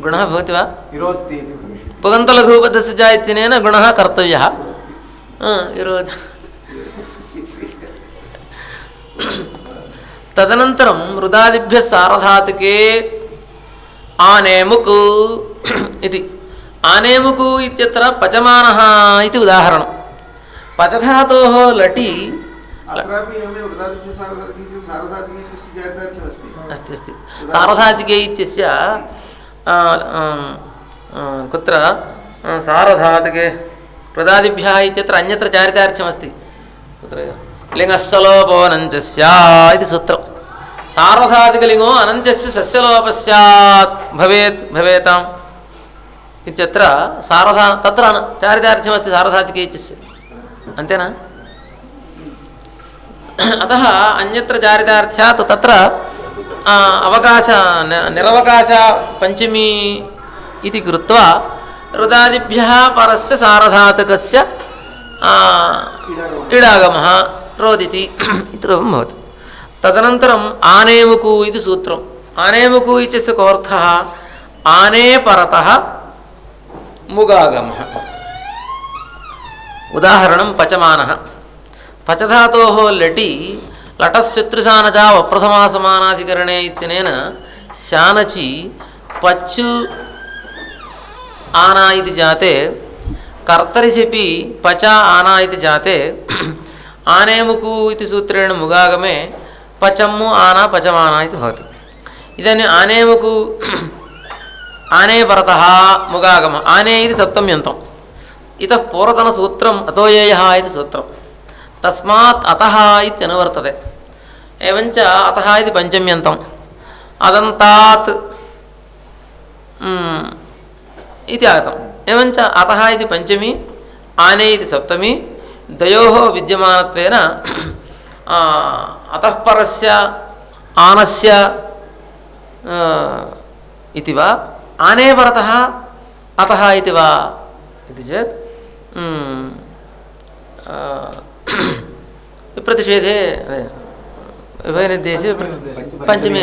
ಗುಣ ಭವತಿ ವಾ? ಪುಗಂತಲಘೂಪದ ಸುಜಾಯಿತಿನೇನ ಗುಣ ಕರ್ತವ್ಯ. ಹಾಂ ಇರೋದು पुगन्तलघुपदस्य च इत्यनेन गुणः कर्तव्यः हा, विरोध तदनन्तरं रुदादिभ्यः सारधातुके आनेमुक् इति आनेमुकु इत्यत्र पचमानः इति उदाहरणं पचधातोः लटि अत्रापि एवमेव रुदादिभ्यः सार्वधातुके सार्वधातुके इत्यस्य चरितार्थ्यमस्ति अस्ति अस्ति सारधातिके इत्यस्य आ, आम्, आ, कुत्र आ, सारधातुके प्रदादिभ्यः इत्यत्र अन्यत्र चारितार्थ्यमस्ति कुत्र लिङ्गस्सलोपोऽनञ्च स्यात् इति सूत्रं सार्वधातुकलिङ्गो अनञ्चस्य सस्यलोपः स्यात् भवेत् भवेताम् इत्यत्र सारधा तत्र తదనంతరం ఆనేముకు ఇది సూత్రం ఆనేముకు ఇచ్చోర్థ ఆనే పరత ముగాగమ ఉదాహరణం పచమాన పచధాతో లటి లటశత్రుశానజా వప్రథమాసమానాధికరణే ఇత్యనేన శానచి పచ్చు ఆనా ఇది జాతే కర్తరిశిపి పచ ఆనా ఇది జాతే ఆనేముకు ఇది సూత్రేణ ముగాగమే పచమ్ము ఆనా పచమాన ఇది భవతి. ఇదాनीम् ఆనేముకు ఆనే పరత ముగాగమ. ఆనే ఇది సప్తమ్యంతం. పూర్వతన సూత్రం అతోయేయ ఇది సూత్రం. తస్మాత్ అత ఇది అనువర్తతే ఏవంచ అత ఇది పంచమ్యంతం. అదంతాత్ ఇది ఆగతం. ఏవంచ అత ఇది పంచమి ఆనే ఇది సప్తమి ద్వయో విద్యమానత్వేన अतःपर परस्य आनस्य इति आने पर अतः चेत विप्रतिषेधे इति चेत् पंचमी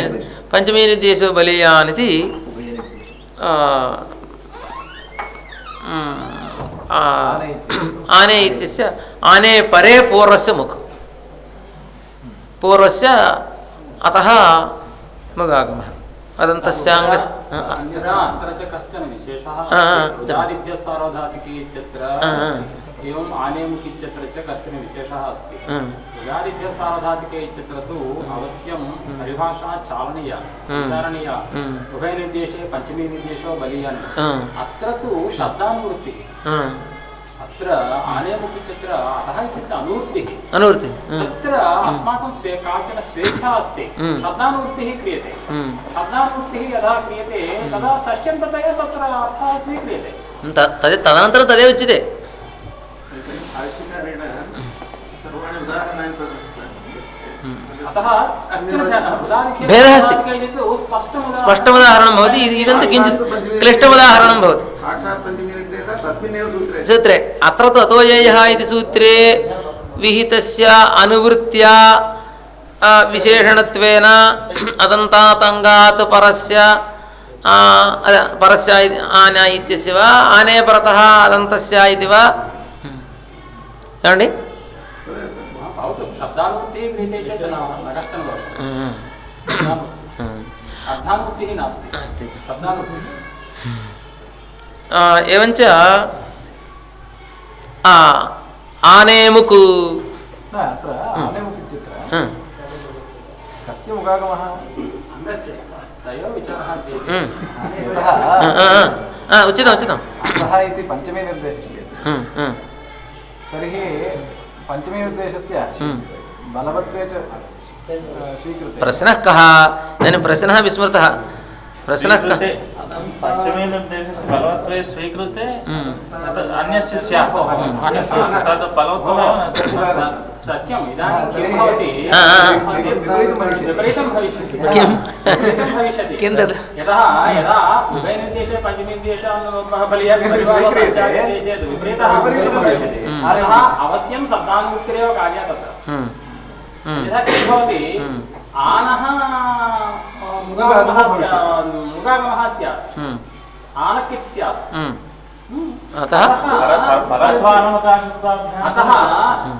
पंचमी पञ्चमी पञ्चमी निर्देशो आने इत्यस्य आने परे पूर्वस्य मुखम् पूर्वस्य अतः मुगागमः। अदन्तस्याङ्गस्। एवम् आनेमुखि इत्यत्र च कश्चन विशेषः। अस्ति। उदादिभ्यः इत्यत्र तु अवश्यं परिभाषा चालनीया हम्म। उभयनिर्देशे पञ्चमीनिर्देशो बलीयान्। अत्र तु शब्दानुवृत्तिः। अत्र आनेमुखि इत्यत्र अतः इत्यस्य अनुवृत्तिः। अनुवृत्ति तत्र अस्माकं स्वे काचन स्वेच्छा अस्ति। शब्दानुवृत्तिः क्रियते। शब्दानुवृत्तिः यदा क्रियते तदा षष्ट्यन्ततया तत्र अर्थः स्वीक्रियते तद् तदनन्तरं तदेव उच्यते। भेदः? अस्ति। स्पष्टमुदाहरणं भवति। इदं तु किञ्चित् क्लिष्टमुदाहरणं भवति। सूत्रे सूत्रे अत्र तु अतोयेयः इति सूत्रे विहितस्य अनुवृत्त्या अ, विशेषणत्वेन अदन्तातङ्गात् परस्य आ, अद परस्य इति आन इत्यस्य वा आने परतः अदन्तस्य इति वा ఏమండి भवतु एवञ्च आनेमुकु कस्य मुखागमः उचितम् उचितं सः इति पञ्चमे निर्देशः तर्हि पञ्चमे निर्देशस्य बलवत्वे च स्वीकृते प्रश्नः कः इदानीं प्रश्नः विस्मृतः प्रश्नः कः स्वीकृते अन्यस्य स्यात् न स्यात्। सत्यम् इदानीं किं भवति। विपरीतं भविष्यति किं? भविष्यति किं तत्? यतः यदा उभयनिर्देशे पञ्चमीनिर्देशाः बलियाः चेत् विपरीतः भविष्यति। अतः अवश्यं शब्दानुवृत्तिरेव कार्या तत्र उम्, उम्, यथा किं भवति। आनः मुगागमः स्यात् मुगागमः स्यात्। आनक्यत् स्यात्? उम्. अतः? पर- परत्वानुमताशब्दाभ्याम् अतः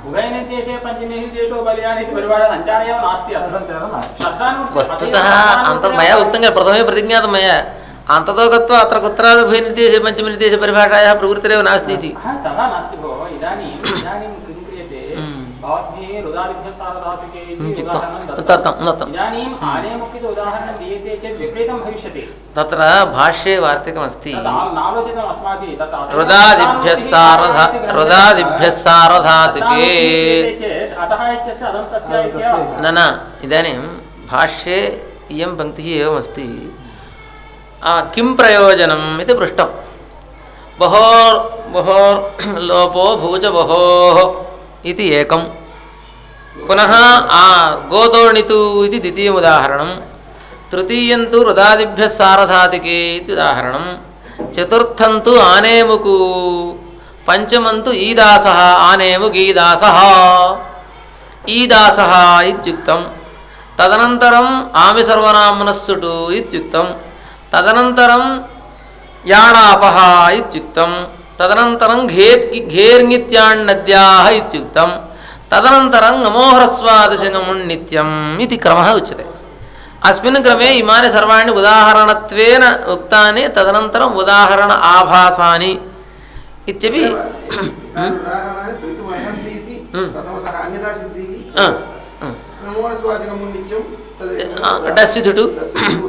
उभयनिर्देशे पञ्चमीनिर्देशो बलियान् इति परिवारः सञ्चारे एव नास्ति वस्तुतः अन्त मया उक्तं किल? प्रथमे प्रतिज्ञातं मया। अन्ततो गत्वा अत्र कुत्रापि उभयनिर्देशे पञ्चमनिर्देशे परिभाषायाः प्रवृत्तिरेव नास्ति इति। तथा नास्ति भोः। इदानीम् इदानीं किं क्रियते? हम्म। भवद्भिः रुदादिभ्यः हम्म, तत्र भाष्ये वार्तिकमस्ति। सारधा सारधातुके न न इदानीं भाष्ये इयं पङ्क्तिः एवमस्ति। किं प्रयोजनम् इति पृष्टं बहोर् बहोर्लोपो भूज बहोः इति एकं पुनः आ गोदोणितु इति द्वितीयमुदाहरणं तृतीयं तु रुदादिभ्यः सारधातिके इति उदाहरणं चतुर्थं तु आनेमुकु पञ्चमं तु ईदासः आनेमुगीदासः ईदासः इत्युक्तं तदनन्तरम् आमिसर्वनाम्नस्सुटु इत्युक्तं तदनन्तरं याणापः इत्युक्तं तदनन्तरं घेत् घेर्ङित्याण्नद्याः इत्युक्तं तदनन्तरं नमोहरस्वादजगमुन् नित्यम् इति क्रमः उच्यते अस्मिन् क्रमे इमानि सर्वाणि उदाहरणत्वेन उक्तानि तदनन्तरम् उदाहरण आभासानि इत्यपि उदाहरणानि भवितुमर्हन्ति इति हम्म। हा, हा. नमोरस्वादिकं नित्यं तदेव आ, डस् इति टु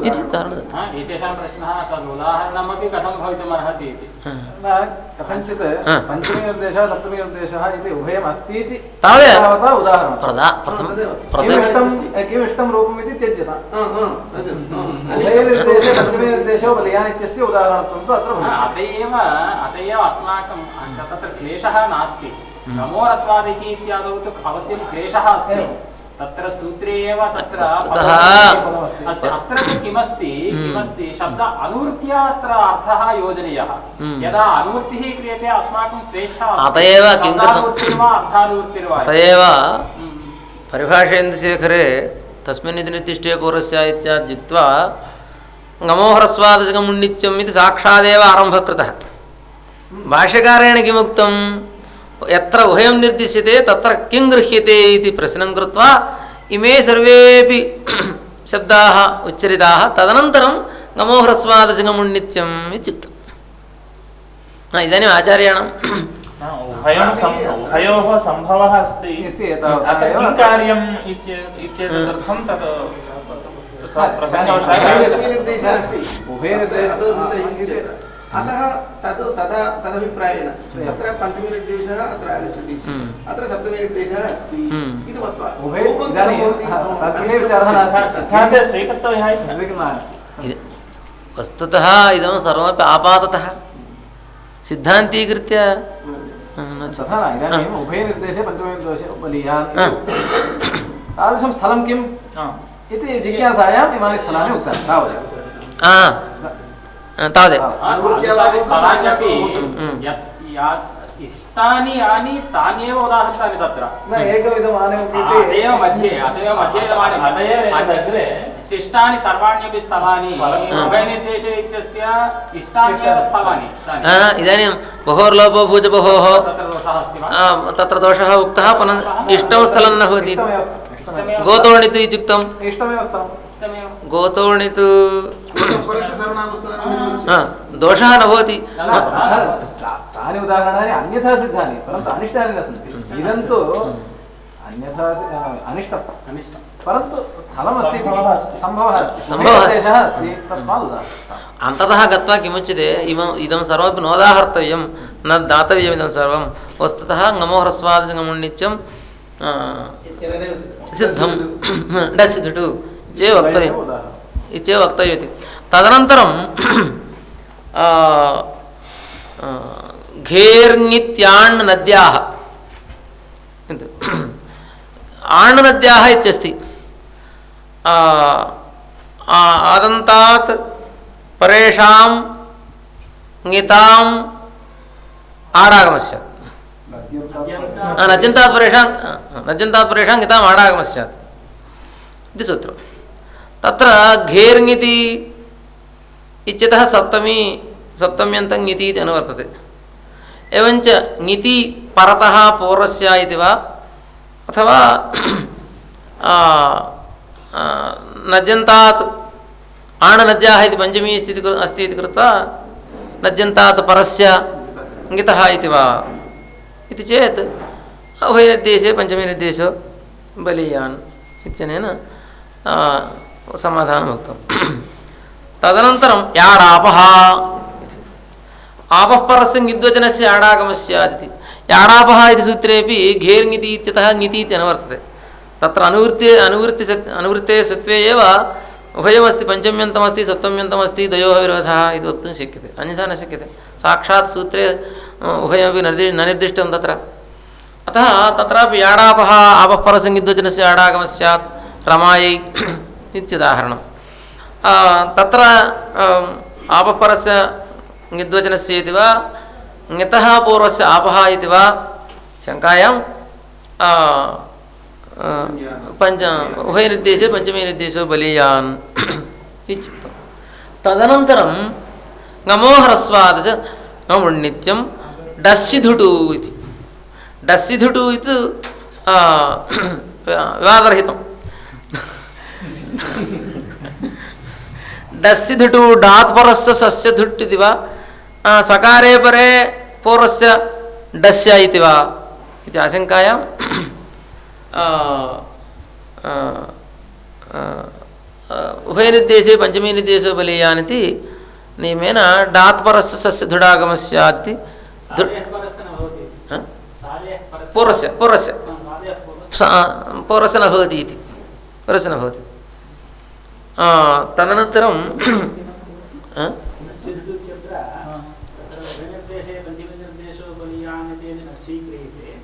इति कारणं हा, एतेषां प्रश्नः तद् उदाहरणमपि कथं भवितुमर्हति इति। कथञ्चित् पञ्चमीनिर्देशः सप्तमीनिर्देशः इति उभयम् अस्ति इति तावदेव। तावता उदाहरणं प्रदा प्रथम किमिष्टं रूपम् इति त्यज्यता। हा, हा, हा. उभयनिर्देशे पञ्चमीनिर्देशो बलियान् इत्यस्य उदाहरणत्वं तु अत्र हा, अत एव अत एव अस्माकं तत्र क्लेशः नास्ति। नमोरस्वादिकी इत्यादौ तु अवश्यं क्लेशः अस्ति। तत्र सूत्रे एव तत्र अत्र किमस्ति? किमस्ति? शब्द अनुवृत्त्या अत्र अर्थः योजनीयः। हम्म। यदा अनुवृत्तिः क्रियते अस्माकं स्वेच्छा अत एव किं कृतं? शब्दानुवृत्तिर्वा अर्थानुवृत्तिर्वा। अत एव हम्म। परिभाषेन्दुशेखरे तस्मिन् इति निर्दिष्टे पौरस्य इत्याद्युक्त्वा गमोहरस्वादजगमुन्नित्यम् इति साक्षादेव आरम्भः कृतः। भाष्यकारेण किमुक्तं यत्र उभयं निर्दिश्यते तत्र किं गृह्यते इति प्रश्नं कृत्वा इमे सर्वेपि <clears throat> शब्दाः उच्चरिताः तदनन्तरं गमोहरस्वादजगमुन्नित्यम् इत्युक्तम् इदानीम् आचार्याणां <clears throat> उभयोः सम्भवः अस्ति. कार्यम् इत्येतदर्थं तत् प्रसङ्गवशात् उभयनिर्देशः। अतः तद् तदा तदभिप्रायेण तत्र पञ्चमीनिर्देशः अत्र आगच्छति। अत्र सप्तमीनिर्देशः अस्ति हम्म। इति मत्वा वस्तुतः इदं सर्वमपि आपाततः। सिद्धान्तीकृत्य तथा न इदानीम् उभयनिर्देशे पञ्चमीनिर्देशे तादृशं स्थलं किम्? इति जिज्ञासायाम् इमानि स्थलानि उक्तानि तावदेव। तावदेव इष्टानि यानि तान्येव उदाहृतानि तत्र न एकविधम् आनयन्ति आ, मध्ये अत एव शिष्टानि सर्वाण्यपि स्थलानि उभयनिर्देशे इत्यस्य इष्टान्येव स्थलानि इदानीं बहोर्लोपो भूजबहोः तत्र दोषः अस्ति वा तत्र दोषः उक्तः पुनः इष्टं स्थलं न भवति इष्टमेव इत्युक्तम् इष्टमेव स्थलम् इष्टमेव गोतोणितु परस्य सर्वनामस्थानं आ, दोषः न भवति न, न, ता- तानि उदाहरणानि अन्यथा सिद्धानि परन्तु अनिष्टानि न सन्ति इदं तु अन्यथा सि- अ, अनिष्टम् अनिष्टं परन्तु स्थलमस्ति इति सम्भवः अस्ति। सम्भवः अस्ति सम्भवः अस्ति। उभयनिर्देशः अस्ति तस्मात् डस् इति इत्येव वक्तव्यम् उदाहरणम् तदनन्तरं घेर्ङित्याण् नद्याः आण् नद्याः इत्यस्ति आदन्तात् परेषां ङिताम् आडागमस्यात् नद्यन्तात् परेषां नद्यन्तात् परेषां ङिताम् आडागमस्यात् इति सूत्रं तत्र घेर्ङिति इत्यतः सप्तमी, सप्तम्यन्तं ङिति इति अनुवर्तते। एवञ्च ङिति परतः पूर्वस्य इति वा, अथवा नद्यन्तात् आणनद्याः इति पञ्चमी अस्ति अस्ति इति कृत्वा नद्यन्तात् परस्य ङितः इति वा। इति चेत् उभयनिर्देशे पञ्चमीनिर्देशो बलीयान् इत्यनेन समाधानम् उक्तं तदनन्तरं याडापः। आपः परस्य ङिद्वचनस्य आडागमः स्यात् इति याडापः इति सूत्रेपि घेर्ङिति इत्यतः ङिति इति अनुवर्तते। तत्र अनुवृत्ते, अनुवृत्ति अनुवृत्तेः सत्त्वे एव उभयमस्ति, पञ्चम्यन्तमस्ति, सप्तम्यन्तमस्ति, द्वयोः विरोधः इति वक्तुं शक्यते। अन्यथा न शक्यते। साक्षात् सूत्रे उभयमपि निर्दि न निर्दिष्टं तत्र। अतः तत्रापि याडापः, आपः परस्य ङिद्वचनस्य आडागमः स्यात् रमायै इत्युदाहरणं आ, तत्र अम्, आपः परस्य ङिद्वचनस्य इति वा ङितः पूर्वस्य आपः इति वा शङ्कायां आ, आ, पञ्च उभयनिर्देशे पञ्चमीनिर्देशो बलीयान्। <coughs> इत्युक्तं तदनन्तरं ngमोहरस्वाद च ngमुण्नित्यं डस्सिधुटु इति। डस्सिधुटु इति आ, <coughs> विवादरहितं। डस्य धिटु डात् परस्य सस्य धुट् इति वा सकारे परे पूर्वस्य डस्य इति वा इति आशङ्कायां उभयनिर्देशे पञ्चमीनिर्देशो बलीयानिति नियमेन डात् परस्य सस्य धुडागमः स्यात् इति पूर्वस्य पूर्वस्य। पूर्वस्य न भवति इति। पूर्वस्य न भवति। तदनन्तरं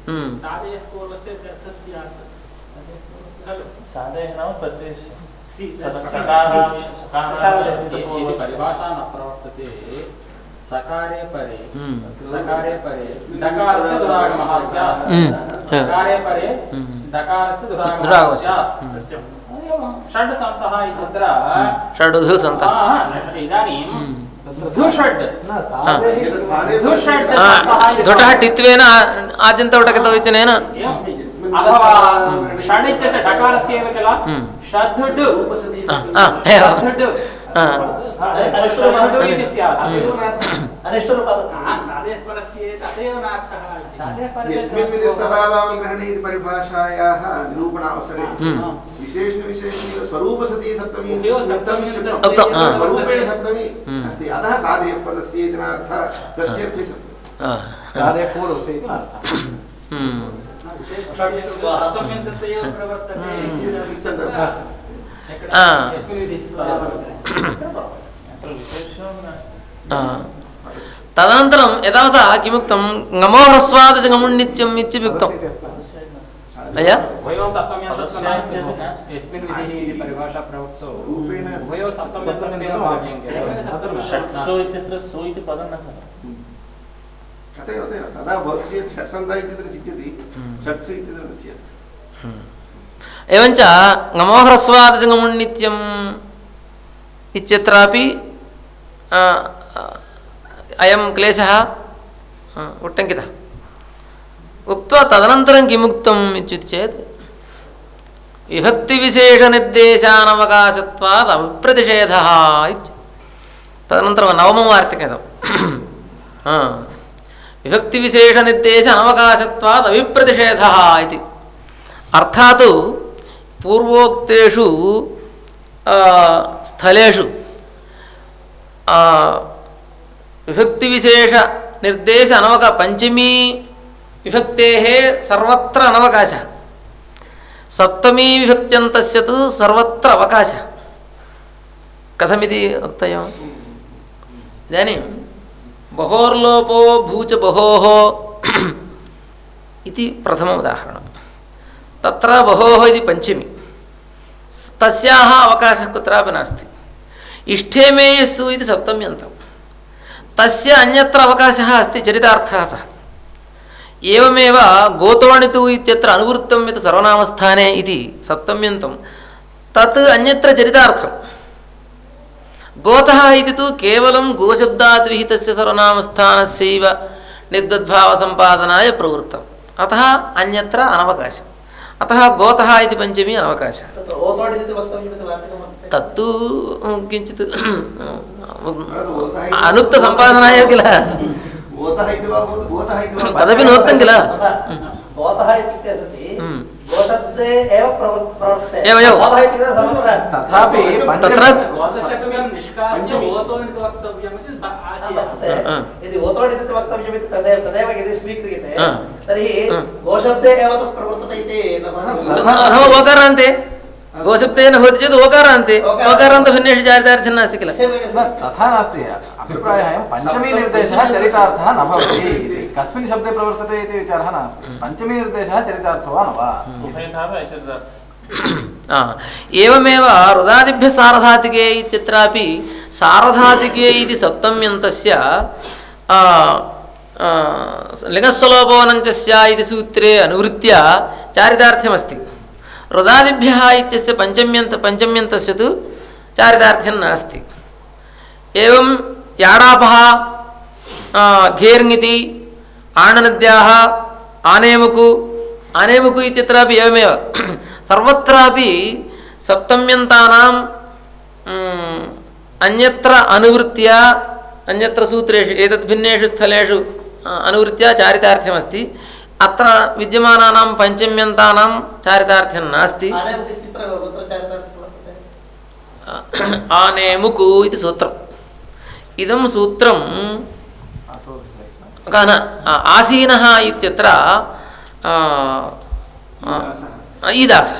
हम्म। सकारां- परिभाषा न प्रवर्तते परे हम्म। सकारे परे डकारस्य दुरागमः स्यात् हम्म। सकारे परे हम्म। दुरागमः स्यात् एवं षड् सन्तः इत्यत्र षडुधु सन्तः इदानीं धुटः टित्वेन। अथवा षड् इत्यस्य डकारस्य एव किल? हम्म। षड् यस्मिन् विधि स्तरादामग्रहणे इति परिभाषायाः निरूपणावसरे हम्म। सप्तमी। स्वरूपेण सप्तमी। अस्ति अतः साधेः पदस्य इति नार्थः षष्ठ्यर्थे सप्तमी पूर्वस्य इति अर्थः हम्म। सप्तम्यन्तस्य प्रवर्तते इति सन्दर्भः आ. यस्मिन् विधि आ. तदनन्तरं एतावता किमुक्तं ngamo ह्रस्वादजगमुन्नित्यम् इत्युक्तम् अया उभयो सप्तम्यन्तस्य यस्मिन् विधिः इति परिभाषा प्रवक्तौ रूपेण उभयो सप्तम्यन्तमेव भाव्यं किल षट्सु इत्यत्र सु इति पदं न खलु तथैव तथैव तदा भवति चेत् षट्सन्धः इत्यत्र चित्यति षट्सु इत्यत्र न स्यात् एवञ्च ngamo ह्रस्वादजगमुन्नित्यम् इत्यत्रापि आ, आ, अयं क्लेशः आ, उट्टङ्कितः। उक्त्वा तदनन्तरं किमुक्तम् इत्युक्ते चेत् विभक्तिविशेषनिर्देशानवकाशत्वात् अविप्रतिषेधः इति। तदनन्तरं नवमं वार्तिकमिदं <clears throat> हा। विभक्तिविशेषनिर्देश अनवकाशत्वात् अविप्रतिषेधः इति। अर्थात् पूर्वोक्तेषु आ, स्थलेषु। विभक्तिविशेषनिर्देश अनवका पञ्चमी विभक्तेः सर्वत्र अनवकाशः। सप्तमी विभक्त्यन्तस्य तु सर्वत्र अवकाशः। कथमिति वक्तव्यम्? इदानीं बहोर्लोपो भूच बहोः इति प्रथमम् उदाहरणं तत्र बहोः इति पञ्चमी। स- तस्याः अवकाशः कुत्रापि नास्ति इष्ठे मे यस्सु इति सप्तम्यन्तं तस्य अन्यत्र अवकाशः अस्ति चरितार्थः सः एवमेव गोतोणितु इत्यत्र अनुवृत्तं यत् सर्वनामस्थाने इति सप्तम्यन्तं तत् अन्यत्र चरितार्थं गोतः इति तु केवलं गोशब्दात् विहितस्य सर्वनामस्थानस्यैव निर्दद्भावसम्पादनाय प्रवृत्तम् अतः अन्यत्र अनवकाशम् अतः गोतः इति पञ्चमी अनवकाशः तत्तु किञ्चित् अनुक्तसम्पादनाय किल? तदपि नोक्तं किल? तत्र इति। हा। इति तदेव तदेव यदि स्वीक्रियते तर्हि गोशब्दे एव तत् प्रवर्तते इति अथवा ओकारान्ते गोशब्दे भवति चेत् ओकारान्ते ओकारान्तभिन्नेषु नास्ति किल? तथा नास्ति। अभिप्रायः पञ्चमीनिर्देशः चरितार्थः न भवति कस्मिन् शब्दे प्रवर्तते इति विचारः नास्ति पञ्चमीनिर्देशः चरितार्थो वा न वा? आ, एवमेव रुदादिभ्यः सारधातिके इत्यत्रापि सारधातिके इति सप्तम्यन्तस्य आ, आ, स्या इति सूत्रे अनुवृत्य चारितार्थ्यमस्ति। रुदादिभ्यः इत्यस्य पञ्चम्यन्त पञ्चम्यन्तस्य तु चारितार्थ्यं नास्ति। एवं याडापः आ, घेर्ङिति आणनद्याः आनेमुकु आनेमुकु इत्यत्रापि एवमेव सर्वत्रापि सप्तम्यन्तानां म्, अन्यत्र अनुवृत्य अन्यत्र सूत्रेषु एतद्भिन्नेषु स्थलेषु अ, अनुवृत्य चारितार्थ्यमस्ति अत्र विद्यमानानां पञ्चम्यन्तानां चारितार्थ्यं नास्ति इदं सूत्रं न आसीनः इत्यत्र ईदासः।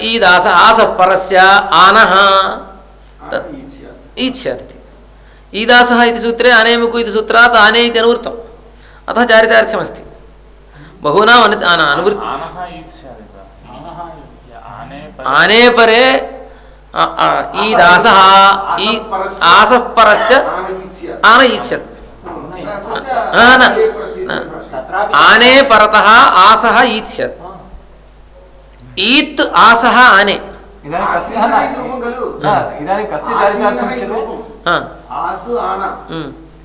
ईदासः आसः परस्य आनः ईत्स्यात् इति ईदासः इति सूत्रे अनेमुकु इति सूत्रात् आने इति अनुवृत्तम् अतः चारितार्थ्यमस्ति। बहूनाम् अनु अनु- अनुवृत्ति। आने परे आने परे अ, अ, ईदासः ई आसः परस्य आनयिष्यत् न, न, न। तत्रापि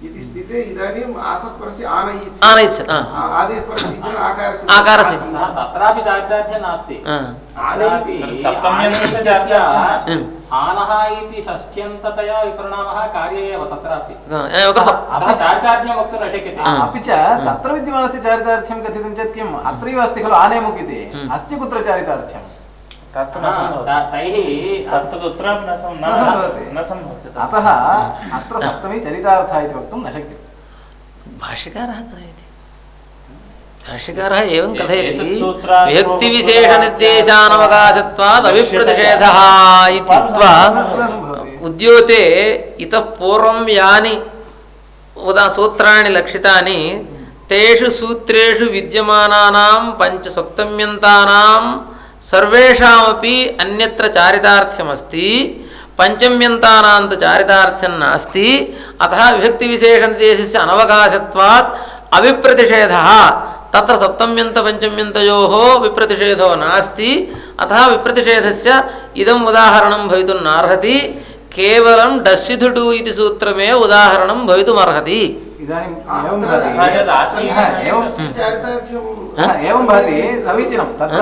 आने परतः आसः ईत्स्यत् ईत् आसः आने इदानीं कस्य आसीनः न, इति रूपं खलु न, इदानीं कस्य चारितार्थम् आसीनः इति उच्यते रूपम् हा, आसु आन हम्म, इति स्थिते इदानीम् आसः परस्य आनयित् आनयिष्यत् हा, आदेः परस्य इच्छन् आकारस्य आकारस्य। न, तत्रापि चारितार्थ्यं नास्ति हा, तत्रापि सप्तम्यन्तस्य आनेस्य चारितार्थ्यं हम्म, आनः इति षष्ट्यन्ततया विपरिणामः कार्ये एव तत्रापि हा, एव कृतम् अतः चारितार्थ्यं वक्तुं न शक्यते हा। अपि च तत्र विद्यमानस्य चारितार्थ्यं कथितं चेत् किम् अत्रैव अस्ति खलु आनेमुक् इति अस्य कुत्र चारितार्थ्यं अतः अत्र सप्तमी चरितार्थः इति वक्तुं न शक्यते भाष्यकारः कथयति भाष्यकारः एवं कथयति एतत् सूत्रात् व्यक्तिविशेषनिर्देशानवकाशत्वात् अभिप्रतिषेधः इति उक्त्वा भवति उद्योते इतः पूर्वं यानि उदा सूत्राणि लक्षितानि तेषु सूत्रेषु विद्यमानानां पञ्चसप्तम्यन्तानां सर्वेषामपि अन्यत्र चारितार्थ्यमस्ति पञ्चम्यन्तानां तु चारितार्थ्यं नास्ति, अतः विभक्तिविशेषनिर्देशस्य अनवकाशत्वात् अविप्रतिषेधः। तत्र सप्तम्यन्तपञ्चम्यन्तयोः विप्रतिषेधो नास्ति, अतः विप्रतिषेधस्य इदम् उदाहरणं भवितुं नार्हति, केवलं डस्सिधुटु इति सूत्रमेव उदाहरणं भवितुमर्हति। इदानीम् एवं भवति एवं हा, भवति समीचीनं। तत्र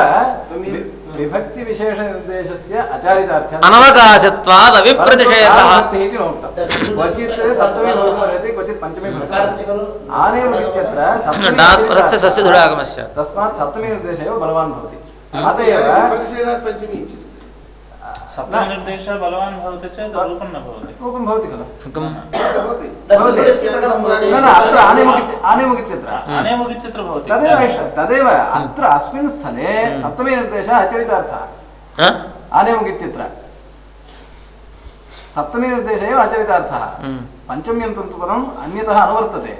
विभक्तिविशेषनिर्देशस्य अचारितार्थ्यं अनवकाशत्वात् अविप्रतिषेधः इति नोक्तं क्वचित् सप्तमी भवति क्वचित् पञ्चमी आनेमुक् इत्यत्र सप्तमी तस्मात् सप्तमी निर्देशः एव बलवान् भवति। अत अत एव प्रतिषेधात् पञ्चमी इत्युच्यते सप्तमनिर्देशः बलवान् भवति चेत् रूपं न भवति रूपं भवति खलु एकं भवति दशसूत्रस्य कथं भवति? न न अत्र आनेमुक् इत्य- आनेमुक् इत्यत्र अनेमुखिचित्र भवति तदेव एष- तदेव अत्र अस्मिन् स्थले सप्तमी निर्देशः अचरितार्थः हा? आनेमुक् इत्यत्र सप्तमी निर्देशः एव अचरितार्थः हम्म, पञ्चम्यन्तं तु परम् अन्यतः अनुवर्तते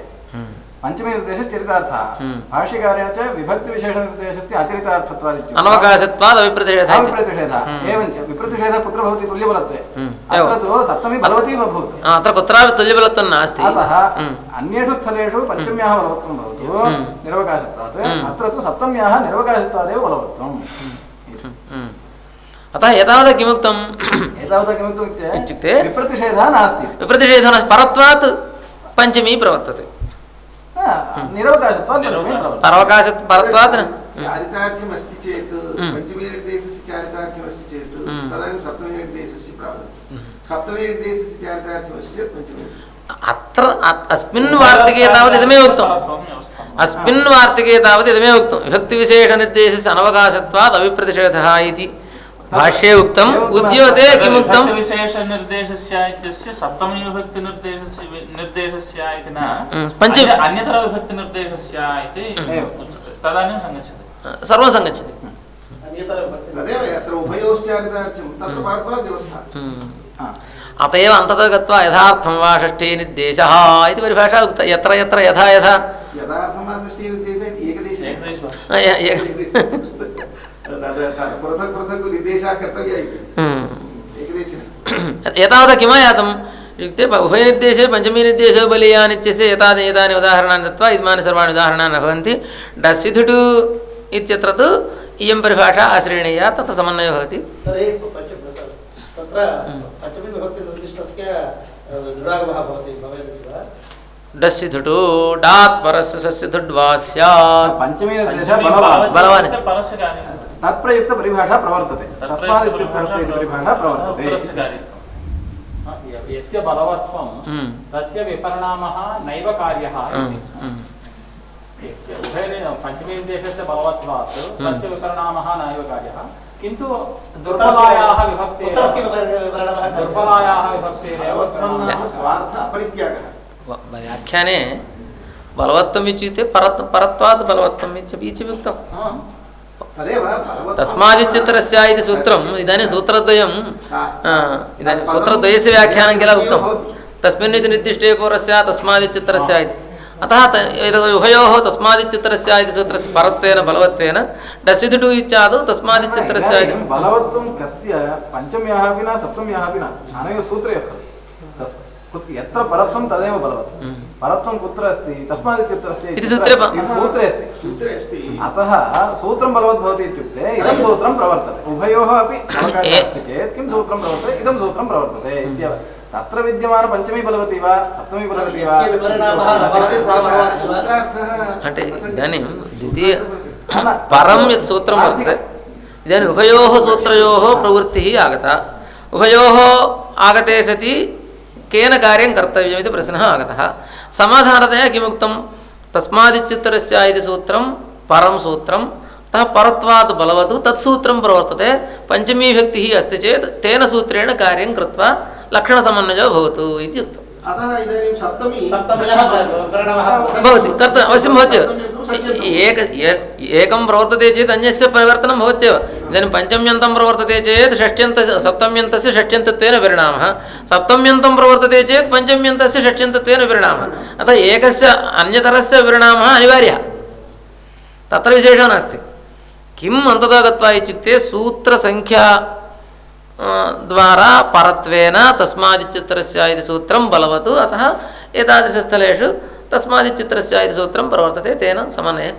हम्म, पञ्चमी निर्देशश्चरितार्थः हम्म। भाष्यकारेण च विभक्तिविशेषनिर्देशस्य अचरितार्थत्वादित्युक्ते अनवकाशत्वात् अविप्रतिषेधः इति एवञ्च विप्रतिषेधः कुत्र भवति तुल्यबलत्वे? हम्म, अत्र तु सप्तमी बलवती बभूत् हा, अत्र कुत्रापि तुल्यबलत्वं नास्ति। अतः हम्म, अन्येषु स्थलेषु पञ्चम्याः बलवत्वं भवतु। हम्म। निरवकाशत्वात्। हम्म। अत्र तु सप्तम्याः निरवकाशत्वादेव बलवत्वम्। हम्म। अतः एतावत् किमुक्तम् एतावता किमुक्तम् इत्युक्ते? विप्रतिषेधः नास्ति। विप्रतिषेधः परत्वात् पञ्चमी प्रवर्तते। परवकाशत् परत्वात् न. चारितार्थ्यम् अस्ति चेत् हम्म। पञ्चमीनिर्देशस्य चारितार्थ्यम् अस्ति चेत् हम्म। तदानीं सप्तमीनिर्देशस्य प्राप्तं सप्तमीनिर्देशस्य चारितार्थ्यम् अस्ति चेत् पञ्चमी अत्र अस्मिन् वार्तिके तावत् इदमेव उक्तम्. अस्मिन् वार्तिके तावत् इदमेव उक्तं विभक्तिविशेषनिर्देशस्य अनवकाशत्वात् अविप्रतिषेधः इति. भाष्ये उक्तम् उद्योते किमुक्तं विभक्तिविशेषनिर्देशस्य इत्यस्य सप्तमी विभक्तिनिर्देशस्य वि- निर्देशस्य इति न। पञ्च- अन्य- अन्यतरविभक्तिनिर्देशस्य इति उच्यते। तदानीं सङ्गच्छति। सर्वं सङ्गच्छति। अन्यतर तदेव अत्र उभयोश्चारितार्थ्यं तत्र परत्वात् व्यवस्था। अत एव अन्ततो गत्वा यथार्थं वा षष्ठीनिर्देशः इति परिभाषा उक्ता। यत्र यत्र यथा यथा पृथक् पृथक् निर्देशः कर्तव्यः इति। एकदेशे एतावता किमयातम् इत्युक्ते उभयनिर्देशे पञ्चमीनिर्देशो बलीयान् इत्यस्य एतानि एतानि उदाहरणानि दत्त्वा इमानि सर्वाणि उदाहरणानि न भवन्ति डस्सिधुटु इत्यत्र तु इयं परिभाषा आश्रयणीया तत्र समन्वयः भवति तर्हि पञ्च तत्र पञ्चमी विभक्तिनिर्दिष्टस्य दृढागमः भवति भवेत् इति वा डस्य धुटु डात् परस्य सस्य धुड्वा स्यात् पञ्चमी बलवान् तत्प्रयुक्तपरिभाषा प्रवर्तते तस्मात् इत्युक्तस्य इति परिभाषा प्रवर्तते हा, यस्य बलवत्वं हम्म, तस्य विपरिणामः नैव कार्यः हम्म, हम्म। यस्य उभयने पञ्चमीनिर्देशस्य बलवत्वात् तस्य विपरिणामः नैव कार्यः। किन्तु दुर्बलायाः विभक्तेः दुर्बलायाः विभक्तेरेव। स्वार्थ अपरित्यागः। व्याख्याने बलवत्वम् इत्युक्ते परत् परत्वात् बलवत्वम् इत्यपि इत्यपि उक्तं हा। तदेव बलवत्वं तस्मादिच्युतरस्य इति सूत्रम् इदानीं सूत्रद्वयं इदानीं सूत्रद्वयस्य व्याख्यानं किल उक्तं? तस्मिन् इति निर्दिष्टे पूर्वस्य तस्मादिच्युतरस्य इति अतः एतद् उभयोः तस्मादिच्युतरस्य इति सूत्रस्य परत्वेन बलवत्वेन डसिधुटु इत्यादौ तस्मादिच्युतरस्य इति बलवत्वं कस्य पञ्चम्याः अपि न सप्तम्याः अपि न अनयोः सूत्रयोः खलु तस्- कुत्- यत्र परत्वं तदेव बलवत्वं परत्वं कुत्र अस्ति? इति सूत्रे अस्ति। सूत्रे अस्ति। अतः सूत्रं बलवत् भवति इत्युक्ते इदं सूत्रं प्रवर्तते। उभयोः अपि <coughs> अस्ति चेत् किं सूत्रं प्रवर्तते? इदं सूत्रं प्रवर्तते इत्येव तत्र विद्यमान पञ्चमी बलवती वा सप्तमी बलवती वा? इदानीं द्वितीय <coughs> परं यत् सूत्रं वर्तते इदानीम् उभयोः सूत्रयोः प्रवृत्तिः आगता। उभयोः आगते सति केन कार्यं कर्तव्यमिति प्रश्नः आगतः। समाधानतया किमुक्तं? तस्मादिच्युत्तरस्य इति सूत्रं, परं सूत्रं, अतः परत्वात् बलवत् तत्सूत्रं प्रवर्तते। पञ्चमी विभक्तिः अस्ति चेत् तेन सूत्रेण कार्यं कृत्वा लक्षणसमन्वयो भवतु इति उक्तम्। अतः इदानीं सप्तमी सप्तम्यः विवरणः भवति। कर्तव्य अवश्यं भवत्येव। एक एकं प्रवर्तते चेत् अन्यस्य परिवर्तनं भवत्येव। इदानीं पञ्चम्यन्तं प्रवर्तते चेत् षष्ट्यन्त सप्तम्यन्तस्य षष्ट्यन्तत्वेन परिणामः सप्तम्यन्तं प्रवर्तते चेत् पञ्चम्यन्तस्य षष्ट्यन्तत्वेन परिणामः अतः एकस्य अन्यतरस्य परिणामः अनिवार्यः। तत्र विशेषः नास्ति। किम् अन्ततः गत्वा इत्युक्ते सूत्रसङ्ख्या अ, द्वारा परत्वेन तस्मादिच्युत्तरस्य इति सूत्रं बलवत् अतः एतादृशस्थलेषु तस्मादिच्युत्तरस्य इति सूत्रं प्रवर्तते तेन समन्वयः क्रियते